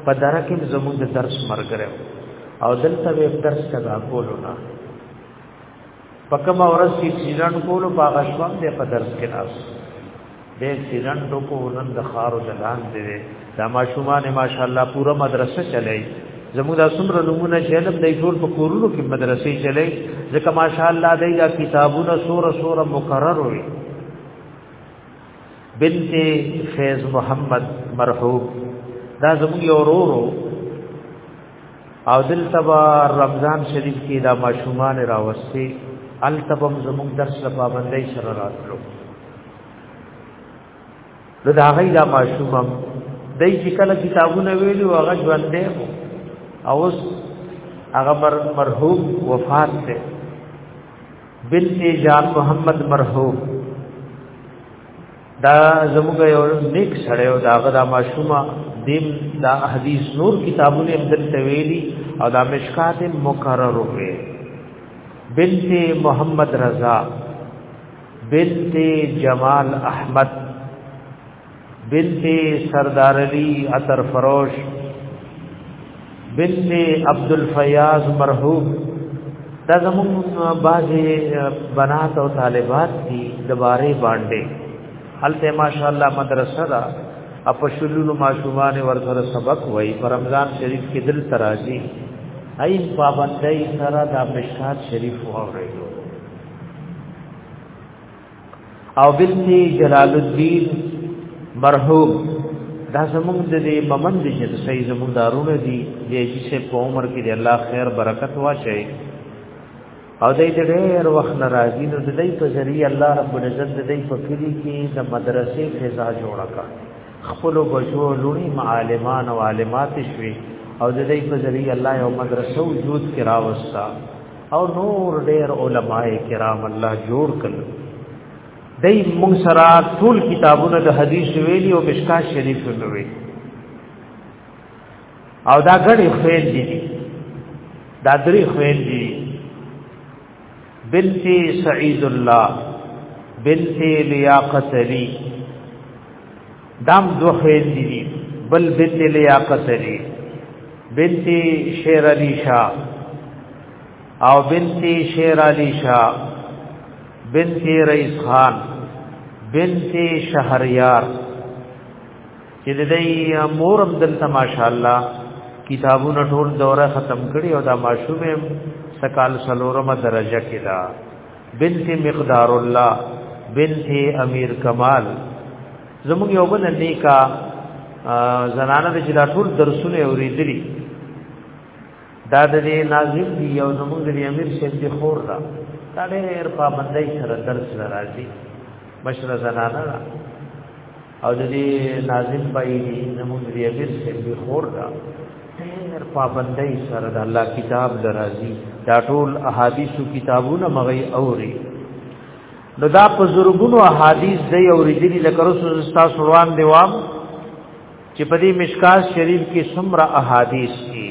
په درکه زمون د درس مرګره او دلته به درس کدا کولونه پکم اورس کی سیرن کولو باغ شوم دې په درس کې ناس دې سیرن ټکو نن د خارو جلان دې دا ماشومان ماشاءالله پورا مدرسه چلای زموږ د سمر نمونه شیلم دې ټول په کورونو کې مدرسې چلای ځکه ماشاءالله دې دا کتابونه سور سور مقرر وي بنت فیض محمد مرحوم دا زموږ یو ورو او دلتبا رمضان شریف کې دا ماشومان راوستي التبم زموږ درس په پابندۍ سره راتلو نو دا غي دا ماشومم دای چې کله کتابونه ویلو هغه ژوند دی او اوس هغه مرحوم وفات دی بنت جان محمد مرحوم دا زموږ یو نیک سره او داغه د ماشومه دیم دا حدیث نور کتابونه هم دلته ویلي او دا مشکات مکرر وي بنت محمد رضا بنت جمال احمد بنت سردار علی عطر فروش بنت عبد الفیاض مرحوم دا زمون بعضی بنات او طالبات دي دوباره باندې هلته ماشاءالله مدرسه دا اپ شلونو ماشومان ورسره سبق وای پر رمضان شریف کې دل تراجی ای پابندۍ سره دا مشکات شریف وره او بنت جلال الدین مرحوم دا زمونږ د دې ممند چې د سې زمونږ دارونه دي د یجی سه په عمر کې د الله خیر برکت واچي او دې د ډېر وخت ناراضي نو د دې په ذریعہ الله رب العزت د دې په کلی کې د مدرسې فضا جوړ کړ خپل بچو لونی معلمان او عالمات شوي او د دې په ذریعہ الله یو مدرسو وجود کې راوستا او نور ډېر علما کرام الله جوړ کړل دای مونږ سره ټول کتابونه د حدیث ویلي او مشکا شریف ویلي او دا غړي خویل دي دا درې خویل دي بنت سعید الله بنت لیاقت علی دام دو خیل دی بل بنت لیاقت دی بنت شیر علی شاہ او بنت شیر علی شاہ بنت رئیس خان بنت شهریار چې د دې مورم دلته ماشاءالله کتابونه ټول دوره ختم کړي او دا ماشومه سکال سلورمه درجه کې ده بنت مقدار الله بنت امیر کمال زموږ یو بل نیکا زنانه د جلا ټول درسونه اوریدلی دا د دې ناظم دی یو زموږ د امیر شیخ دی خور دا دا ډېر پابندۍ سره درس راځي مشره زنانه او د دې ناظم پای دی زموږ دی امیر سره به خور دا هر پابندۍ سره د الله کتاب درازي دا ټول احادیثو کتابونه مغي اوري نو دا په زرګونو احادیث دی اوریدلی لکه رسول الله سروان دیوام چې په دې مشکاس شریف کې څومره احادیث دي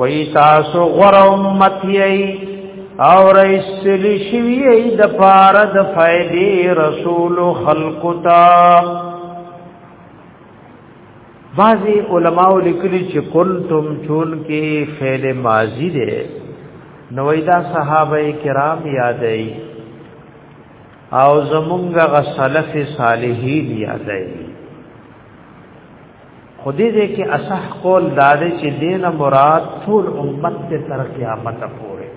وی تاسو غره امت یی او رسل شوی یی د پاره د فائدې رسول خلق تا بعضی علماء لیکلی چې کنتم چون کې فعل ماضی دی نویدا صحابه کرام یادای او زمونږه غسلف صالحین یادای خودی دې کې اصح قول دا دی چې دین مراد ټول امت ته تر قیامت پورې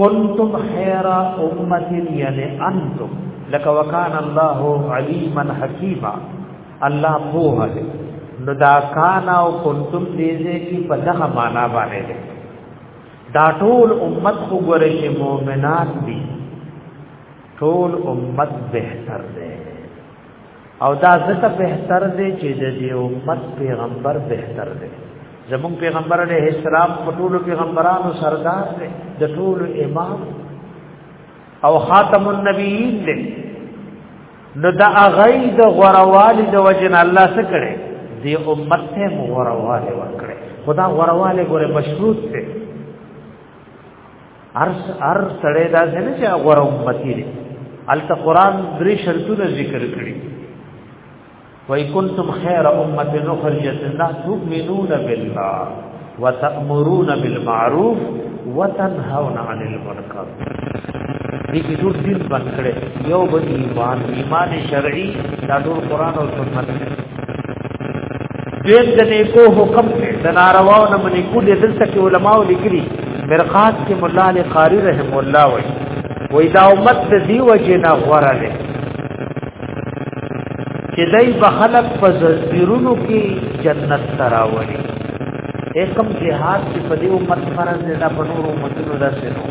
کنتم خیر امه یعنی انتم لک وکان الله علیما حکیما الله پوه دی نو دا کان او کنتم دې دې کې په دغه معنا باندې دی دا ټول امت خو ګره چې مؤمنان دي ټول امت بهتر دی او دا ځکه بهتر دی چې د دې امت پیغمبر بهتر دی زمون پیغمبر علیه السلام په ټولو پیغمبرانو سردار دی د ټولو امام او خاتم النبیین دی نو دا اغی د غوروالی د وجن الله څخه کړي دی امت ته غوروالی ورکړي خدا غوروالی ګوره مشروط دی ارس ار سړی دا څنګه چې غوړ امتی دی الته قران درې شرطونه ذکر کړی وای کنتم خیر امه نخرجت الناس تؤمنون بالله وتأمرون بالمعروف وتنهون عن المنکر دې کې ټول دین باندې یو به ایمان ایمان شرعي دا ټول قران او سنت دیم د نیکو حکم دی د نارواو نه منې کو دې دلته کې علماو لیکلي مرقات کې مولا علی قاری رحم الله وایي وای دا امت د دی وجه نه غوړه ده چې دای په خلق په زیرونو کې جنت تراوړي اکم جهاد چې په دې امت فرض نه دا په نورو امتونو داسې نو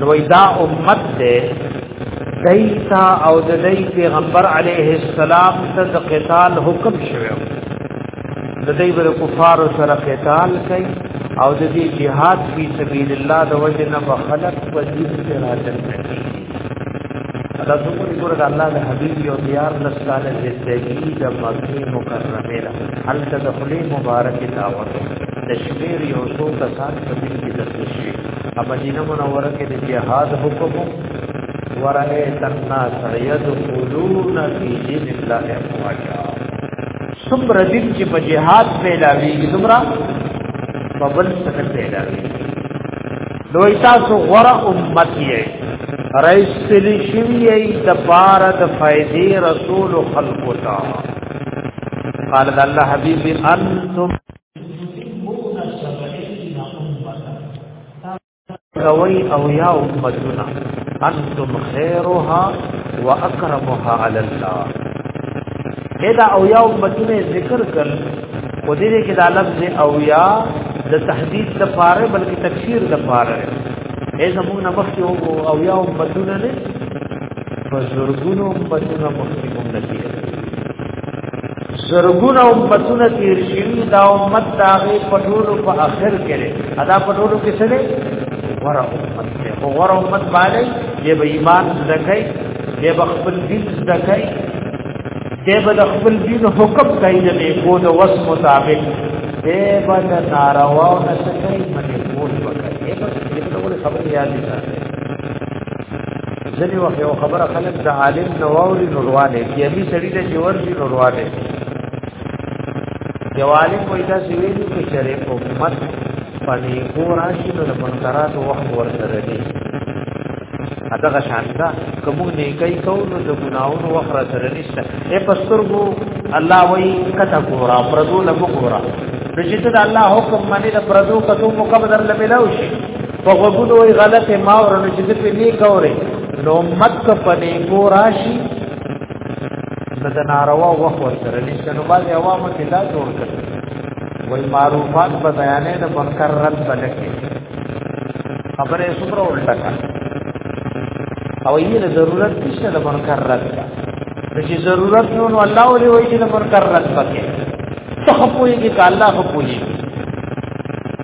نو دا امت دې دیتا او د دې پیغمبر علیه السلام ته د قتال حکم شوی د دې بر کفار سره قتال کوي او د دې jihad په سبیل الله د وجه نه بخلق په دې سره راځي دا څومره ګور د الله د حبیب یو دیار لسال زندگی د مکه مکرمه را هل تدخلی مبارک دعوت د شمیر یو څو کسان په دې کې د تشریف په مدینه منوره کې د جهاد حکم ورغه تنا سید قولون فی دین الله افواجا صبر دین چې په جهاد پیدا ویږي دومره په بل څه پیدا ویږي نو تاسو غره امت یې رئیس سلی شوی ای د پار د فائدې رسول خلق تا قال الله حبیب انتم کوي او یا امتنا انتم خيرها واكرمها على الله ادا او یا امتنا ذکر کړ او دې کې دا لفظ او یا د تحدید د پاره بلکې تکثیر د پاره ای زمون نبخ یو او یا امتونه نه بزرګونو امتونه مخکې مونږ نه زرګونه امتونه تیر شوي دا امت دا غي پټولو په اخر کې لري ادا پټولو کې څه لري ورا امت ته او ورا امت باندې یې به ایمان زکای یې به خپل دین زکای یې به خپل دین حکم کوي د کو د وس مطابق یې به د ناروا او نسکای باندې کول وکړي یې به د خبرې یاد دي ځنی وخت یو خبره خلک د عالم نووري نورواله کې ابي سړی د جوړ دي نورواله یو عالم وای دا چې ویلو کې چرې حکومت پني کو راشي نو د منکرات وخت ورسره دي دغه شان دا کوم نه کوي کو نو د ګناونو وخت سره نشته اے پسترګو الله وای کته ګورا پردو لګو ګورا رجته د الله حکم باندې د پردو کتو مقدر لملاوي په غوګونو وی غلط ما ورنو چې په نه کوره نو مکه په نه کو راشي د ناروا وخت سره نشته نو باندې عوامو ته دا جوړ کړ وای معروفات په بیانې د منکر رد بلکې خبره سمره الټا کا او یې له ضرورت نشته د منکر رد کا چې ضرورت نو الله ولې وایي چې د منکر رد پکې ته خپوي کې ک الله خپوي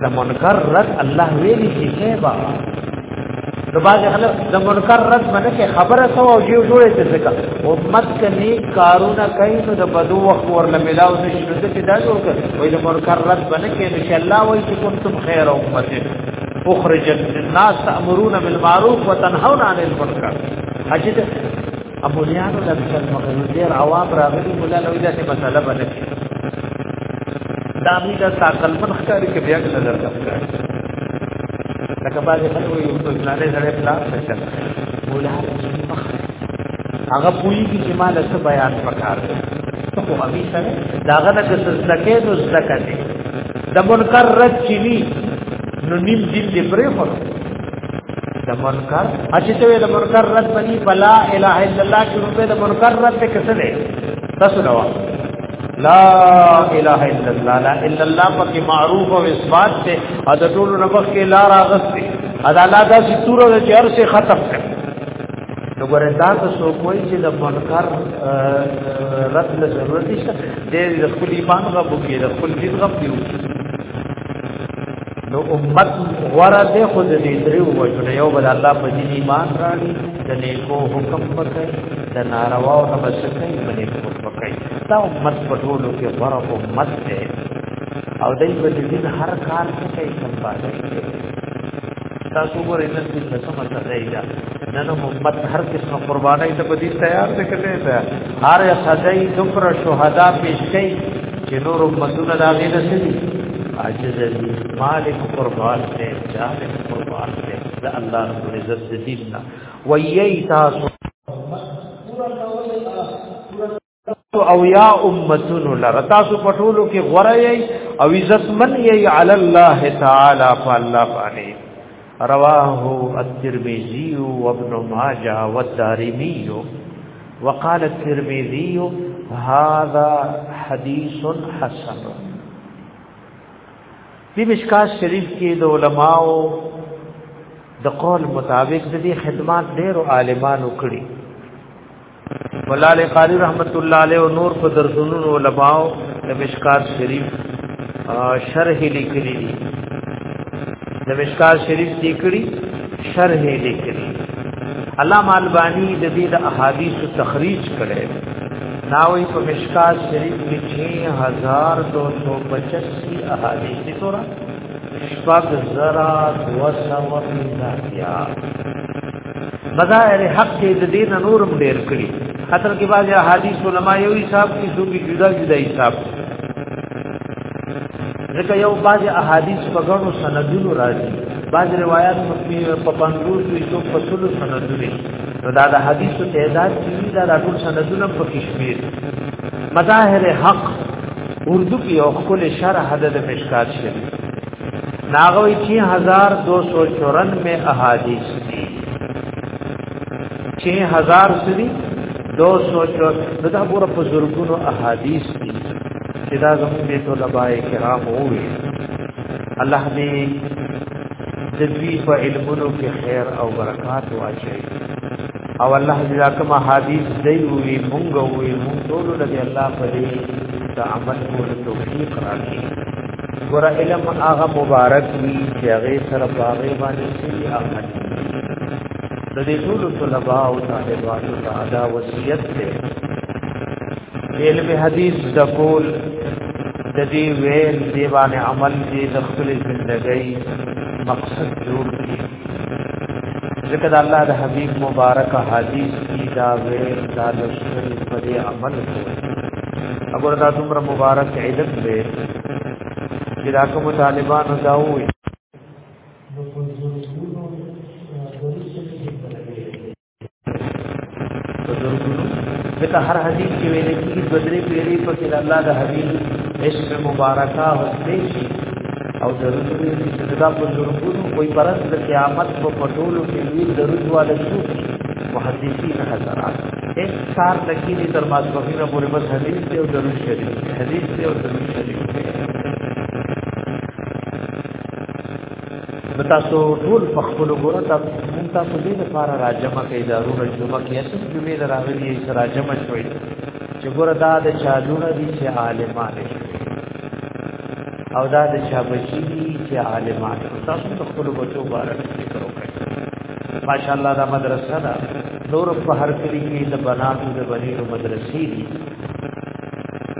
د منکر رد الله ویلي چې څه با د باز خلک د منکر رد باندې کې خبره سو او جیو جوړې څه څه امت کني کارونه کوي نو د بدو وخت ورله ملاو نشي نو څه دا جوړ کړ وای د منکر رد باندې کې ان شاء الله وای چې کنتم خیر امت اخرجت الناس تأمرون بالمعروف وتنهون عن المنکر اجد ابولیانو د بشر مخنو ډیر عوام راغلي مولا نو دا څه مسله باندې دا می دا تاکل من ښکاری کې بیا نظر کړی لکه باندې خلک وي یو څه نه لري پلا څه مولا هغه پوری کی چې مال څه بیان پکار دی خو هغه سره داغه د سلسکه نو سلسکه دی د منکر رد چلی نو نیم دین دی پرې خورو د منکر اچې ته د منکر رد بني فلا اله الا الله کې نو د منکر رد څه څه دی تاسو نو لا اله الا الله لا الا الله پکې معروف او اثبات ته د ټول نبخ کې لا راغستې ادا الله دا ستوره د چهر سے ختم کړ نو ګره دا تاسو کوی چې د منکر رد له ضرورت نشته د خپل ایمان غو کې د خپل دین غو کې نو امت غره ده خود دې درو وجنه یو بل الله په دې ایمان راړي د نیکو حکم وکړي د ناروا او مسکې باندې حکم وکړي دا امت په ټولو کې غره امت ده او دای په دې هر کار کې کوي کوم باندې تاسو ګورئ نن دې څه مسله ده نن امت هر قسم قرباني ته بدی تیار ته کړي ده هر سزا یې دومره شهدا پیش کړي چې نور امتونه دا غي نه سړي عاجز دی مالک قربان دی جالب قربان دی دا الله رب العزت دین نه ویی تاسو او یا امتون لر تاسو پټولو کې غره یی او عزت من یی علی الله تعالی فالله باندې رواه الترمذي وابن ماجه والدارمي وقال الترمذي هذا حديث حسن دې مشکات شریف کې د علماو د قول مطابق د دې خدمات ډېر عالمانو کړی مولا علی قاری رحمت الله علیه او نور په درسونو علماء د مشکات شریف شرح لیکلی دي د مشکات شریف لیکلی شرح لیکلی علامه البانی د دې د احادیث تخریج کړي ناوی په مشکات شریف کې 6285 احادیث دي تورا شپږ زرا 250 یا بظاهر حق کې د دین نورم ډیر کړی خاطر کې بعضی احادیث علما یو حساب کې څو کې جدا جدا حساب ځکه یو بعضی احادیث په غنو سندونو راځي بعضی روایت په پنځوس ویشو په ټولو سندونه نو دا د حدیثو تعداد کې دا د ټول سندونه په کشمیر مظاهر حق اردو کې یو خپل شرح د مشکات شریف ناغوی چی هزار دو سو چورن میں احادیث دی چی هزار سری دو سو چورن دا پورا پزرگون احادیث دی چی دا زمون دی طلباء کرام ہوئی اللہ دی دبی پا علمونو کی خیر او برکات واچائی او الله دې راکم حدیث دی وی مونږ وی مونږ ټول دې الله په دې عمل کولو توفیق راکړي ګور علم هغه مبارک وی چې هغه سره باغې باندې شي هغه د دې ټول طلباء او طالبانو ته ادا وصیت ده علم حدیث د کول د دې ویل دی باندې عمل دی د خپل ژوندۍ مقصد جوړ کړي ذکر الله د حبیب مبارک حدیث کی دا ویل دا د شری په عمل کوي اگر دا دومره مبارک عیدت دی چې دا کوم طالبانو دا وایي ځکه هر حدیث کې ویل کېږي د درې پیړۍ په کې الله د حبیب عشق مبارکه هسته شي او ضرور دې چې دا په ضرورونو کوئی پرز د قیامت په پټولو کې وی ضرورت والا شو محدثین حضرات ایک سار لکی دی تر مات بخیر پوری بس حدیث دی او درود شریف حدیث دی او درود شریف تاسو ټول په خپل ګوره تاسو مونږ تاسو دې لپاره راجمه کې دارو رجمه کې اسو جمعې راغلي یې سره راجمه شوي چې ګوره دا د چالوونه دي چې عالمان او دا د شابشي دي چې عالمان تاسو په خپل بچو بارک فکر وکړئ ماشاءالله دا مدرسه ده نور په هر کلی کې د بناتو د بنینو مدرسې دي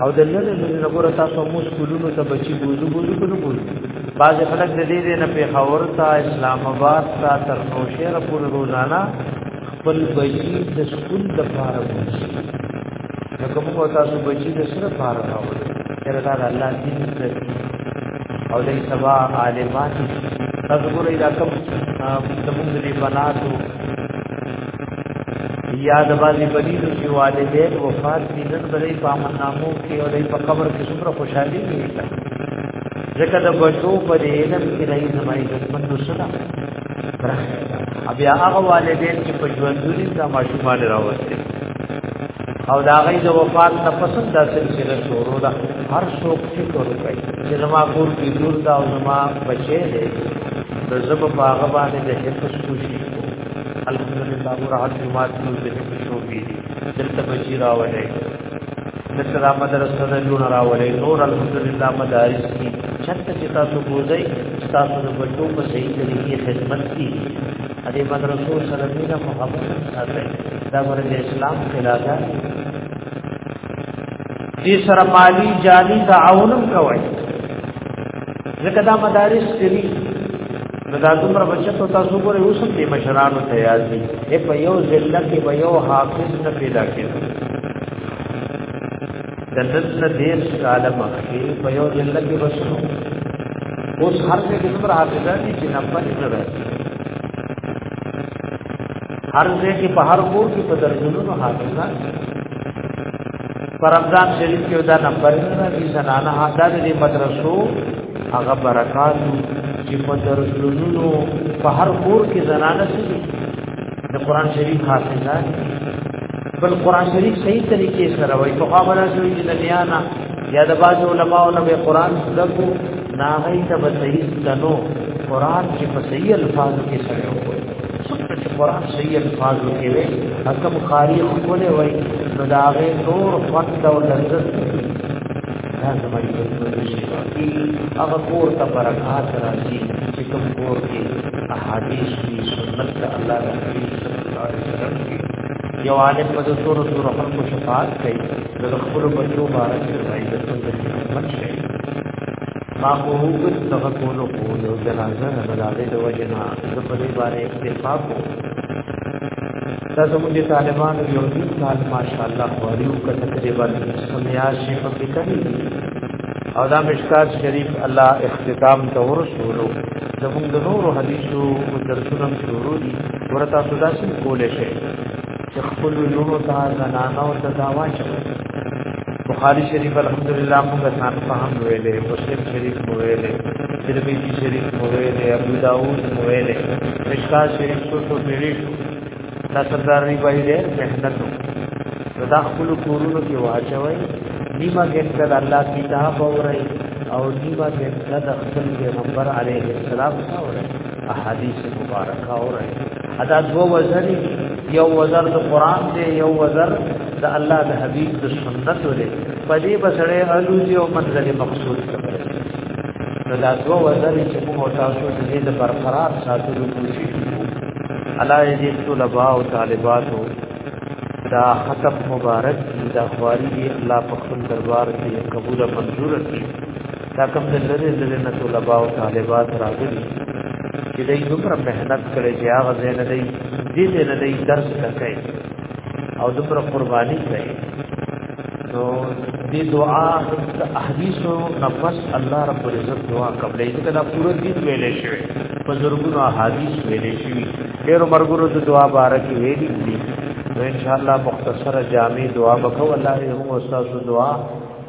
او د لره لره نګور تاسو مو سکولونو ته بچي بوزو بوزو کنه بوزو باز خلک د دې نه په خور ته اسلام آباد ته تر نوشهر پورې روزانه خپل بچي د سکول د پاره بوزي نو کوم کو تاسو بچي د سره پاره راوړي تر دا الله دې او دې سبا عالمات تاسو ګورئ دا کوم د موږ دې بناتو یا د باندې بلیدو چې والدین وفات دي نن بلې په امن نامو کې او دې په قبر کې څومره خوشحالي وي ځکه د بچو په دې علم کې راځي زمای د من دوسرا بیا هغه والدین چې په ژوندونی دا ماشومان راوستي او دا غي د وفات نه پسند دا سلسله شروع ده هر څوک فکر کوي چې زما کور کې دور دا او زما بچي دی د زبه په هغه باندې د حفظ کوشش الحمدلله مراد جماعت نو د حفظ شو بي دلته بچی راولې د سره مدرسه نه جوړ راولې نور الحمدلله مدارس کی چته چې تاسو بوزي تاسو د بچو په صحیح طریقې خدمت کی دې مدرسو سره مینه محبت ساتي دا ورته اسلام خلاف دې سره مالی جانی تعاونم کوي ځکه دا مدارس دي نو دا دومره بچت او تاسو ګورئ اوس هم دې مشرانو ته یاد دي اے په یو ضلع کې به یو حافظ نه پیدا کېږي د نن نه دې سال مخکې په یو ضلع کې وسنو اوس هر څه کې دومره حافظان دي چې نه پاتې نه راځي هر ځای کې په هر کور کې په درجنونو حافظان پر رمضان شریف کې دا نمبر نه دي زنانه حاضر دي مدرسو هغه برکات چې په درجنونو په هر کور کې زنانه سي د قران شریف حافظان بل قران شریف صحیح طریقې سره وایي په خبره شوی چې د نیانا یا د باج علماء او نبی قران زده کو ناغی ته به صحیح ستنو قرآن چې په صحیح الفاظو کې سره وکړي څومره چې قرآن صحیح الفاظو کې وي حکم قاری خپلې وایي نو د هغې نور خوند او لذت دا زما یو څه شي هغه کور ته برکات راځي چې کوم کور کې احادیث دي سنت د الله رسول صلی الله علیه وسلم یو عالم په دې سورۃ الرحمن کو شفاعت کوي د خپل بچو بارک راځي د څنګه خدمت شي ما خو وګت دغه کولو کو یو جنازه نه بلاله د وجنا د په دې باندې اکتفا کو دا زموږ طالبان یو دې کال ماشاءالله خوریو کته تقریبا سمیا شي په فکر او دا مشکات شریف الله اختتام ته ورسولو زموږ د نورو حدیثو درسونه شروع دي ورته تاسو دا څنګه کولای شئ چې خپل لورو ته زنانه او ته دا واچوي بخاری شریف الحمدلله موږ ځان فهم ویلې مسلم شریف مو ویلې ترمذی شریف مو ویلې ابو داوود مو ویلې مشکات شریف څو څو پیړي شو دا سردار ری بای دې محنت دا خپل کورونو کې واچوي نیمه ګنټه د الله کتاب اوري او نیمه ګنټه د خپل پیغمبر علیه السلام اوري احادیث مبارکه اوره ادا دو وزری یو وزر د قران دی یو وزر د الله د حبیب د سنت دی په دې بسړې الوزی او منزل مقصود نو دا دو وزری چې کوم تاسو د دې د برقرار ساتلو کوشش الله دې طلباء او طالباتو دا ختم مبارک دا خواري الله په خپل دربار کې قبول منظور کړي دا کوم د لری لری نه طلبه او طالبات راغلي چې دوی دومره مهنت کړي چې هغه ځای نه دی دې دې نه دی درس کوي او دومره قرباني کوي نو دې دعا د احادیثو نفس الله رب العزت دعا قبلې ځکه دا پوره دین ویلې شوی په زرګونو احادیث ویلې شوی ډېر مرګونو د دعا بارکه ویلې دي نو ان شاء الله مختصره جامع دعا وکړو الله دې هم استاد دعا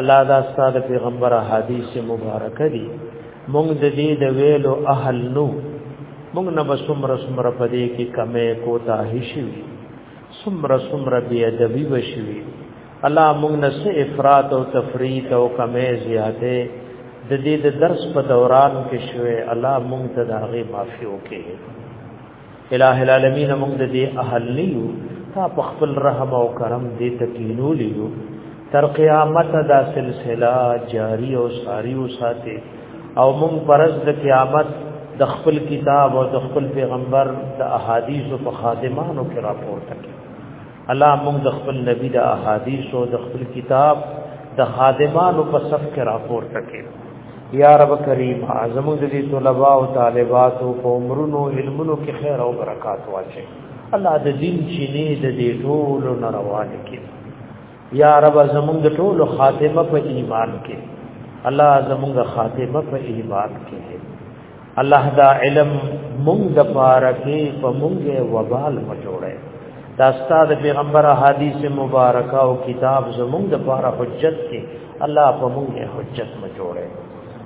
الله دا ستاسو پیغمبر حدیث مبارک دی مونږ د دې د ویلو اهل نو مونږ نه بسمر سمر پدې کې کمې کوتا هشي سمر سمر بی ادبی وشوي الله مونږ نه سه افراط او تفریط او کمې زیاته د دې د درس په دوران کې شوه الله مونږ ته دا غي معافي وکړي الہ العالمین موږ د دې اهل نه یو تا په خپل رحم او کرم دې تکینو لیو تر قیامت دا سلسله جاری او ساری او ساته او موږ پرز د قیامت د خپل کتاب او د خپل پیغمبر د احادیث په خادمانو کې راپورته کړي الله موږ د خپل نبی د احادیث او د خپل کتاب د خادمانو په صف کې راپور تکي یا رب کریم اعظم د دې طلباء او طالبات او عمرونو علمونو کې خیر او برکات واچي الله د دین چینه د دې ټول نه روان کړي یا رب زمونږ ټول خاتمه په ایمان کې الله زمونږ خاتمه په ایمان کې الله دا علم مونږ د پاره کې په مونږه وبال مو جوړه دا استاد پیغمبر حدیث مبارکه او کتاب زمونږ د پاره حجت کې الله په مونږه حجت مو جوړه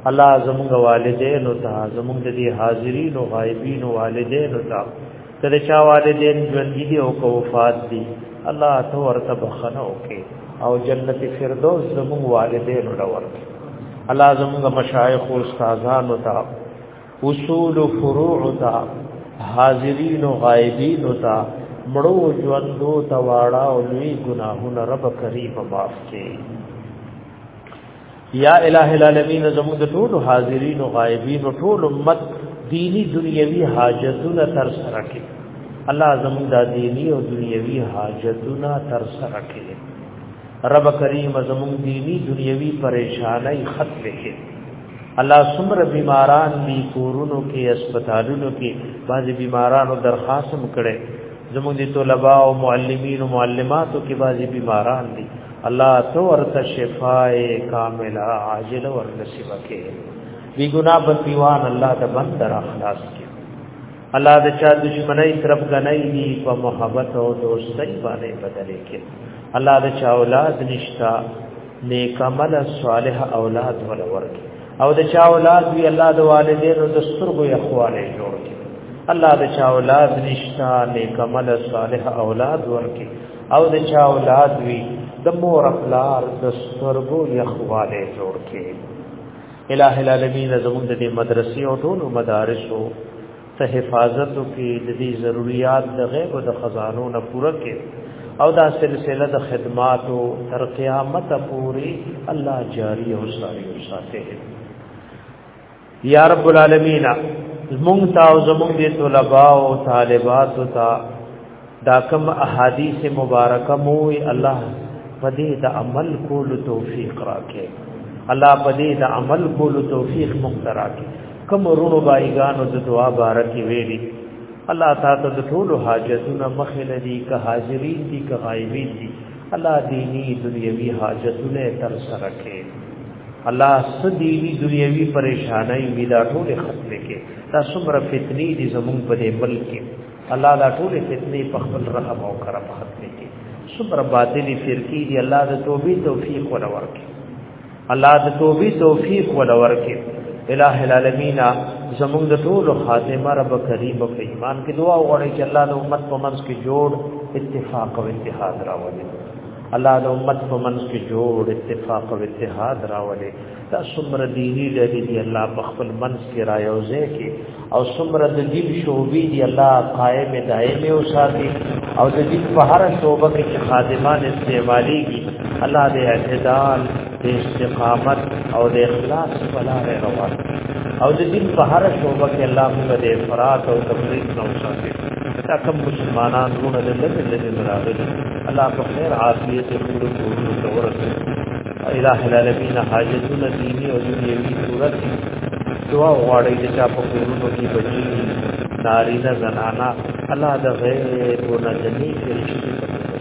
الله زمونږ والدین او ته زمونږ د حاضرین او غایبین والدین او ته کله چا والدین ژوندۍ دي او کو وفات دي الله ته ورته بخنه وکي او جنت فردوس زموږ والدین ولور الله زموږ مشایخ او استادان او تا اصول او فروع او تا حاضرین او غایبین او تا مړو ژوندو تواړه او لوی ګناهونه رب کریم معاف کړي یا الہ العالمین زموږ د ټولو حاضرین او غایبین او ټول امت دینی دنیوي حاجتونه تر سره کړي الله زموږ د دینی او دنیوي حاجتونه تر سره کړي رب کریم زموږ دینی دنیوي پریشانای ختم کړي الله څومره بیماران دي کورونو کې هسپتالونو کې بعضي بیمارانو درخواست هم کړي زموږ د طلباء او معلمین او معلماتو کې بعضي بیماران دي الله تو ورته شفاء کامله عاجله ور نصیب کړي بی ګنا بندیوان الله د بند را خلاص کړي الله د چا دشمنی طرف غنۍ دی په محبت او دوستۍ باندې بدل کړي الله د چا اولاد نشتا نیک عمل صالح اولاد ول ورکړي او د چا اولاد وی الله د والدینو د سترګو اخواله جوړ کړي الله د چا اولاد نشتا نیک عمل صالح اولاد ورکړي او د چا اولاد وی د مور خپلار د سترګو یخواله جوړ کې الہ العالمین زموږ د مدرسې او ټول مدارسو ته حفاظت کې د دې ضرورت د غیب او د خزانو نه پوره کې او دا سلسله د خدمات او تر قیامت پوری الله جاری او ساری او ساته یا رب العالمین زمونږ تا او زمونږ د طلباء او طالبات ته دا کوم احادیث مبارکه مو الله پدې د عمل کول توفیق راکې الله پدې د عمل کول توفیق مونږ راکې کوم رونو بایګانو د دعا بارکې ویلي الله تعالی د ټول حاجتونو مخې لدی که حاضرین دي که غایبین دي الله دینی دنیوي حاجتونه تر سره کړي الله سدیوی دنیوی پریشانای می دا ټول ختم کې دا څومره فتنی دي زمون په دې ملک کې الله دا ټول فتنی په خپل رحم او کرم ختم کې څومره باطلی فرقی دي الله د توبې توفیق ولا ورکړي الله د توبې توفیق ولا ورکړي الہ العالمین زمون د ټول خاتمه رب کریم په ایمان کې دعا وغوړي چې الله د امت په منځ کې جوړ اتفاق او اتحاد راوړي الله د امت په منځ کې جوړ اتفاق او اتحاد راولي دا څومره دیني لري دی الله په خپل منځ کې را یوځي کې او څومره د دین شوبې دی الله قائم دائم او ساتي او د دین په هر شوبه کې خادمان استعمالي الله دې اعتدال د استقامت او د اخلاص په لار روان او د دین په هر شوبه کې الله موږ د افراط او تفریط نه وساتي دا کوم مسلمانان ورونه د لږ لږ راغلي الله په خیر عافیت او ټول ټول تورته الہ العالمین حاجتنا دینی او دنیوی صورت دعا غواړي چې په کورونو کې بچي نارینه زنانا الله د غیب او نجنی کې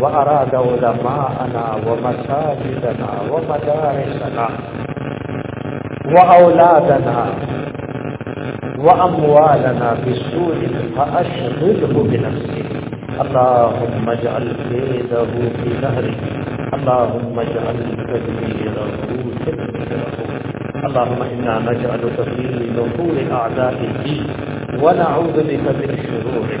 وأراد علماءنا ومساجدنا ومدارسنا وأولادنا وأموالنا بسوء فأشغله بنفسه اللهم اجعل كيده في نهره اللهم اجعل تدبيره نهره اللهم إنا نجعلك في نفور أعدائك ونعوذ بك من شرورك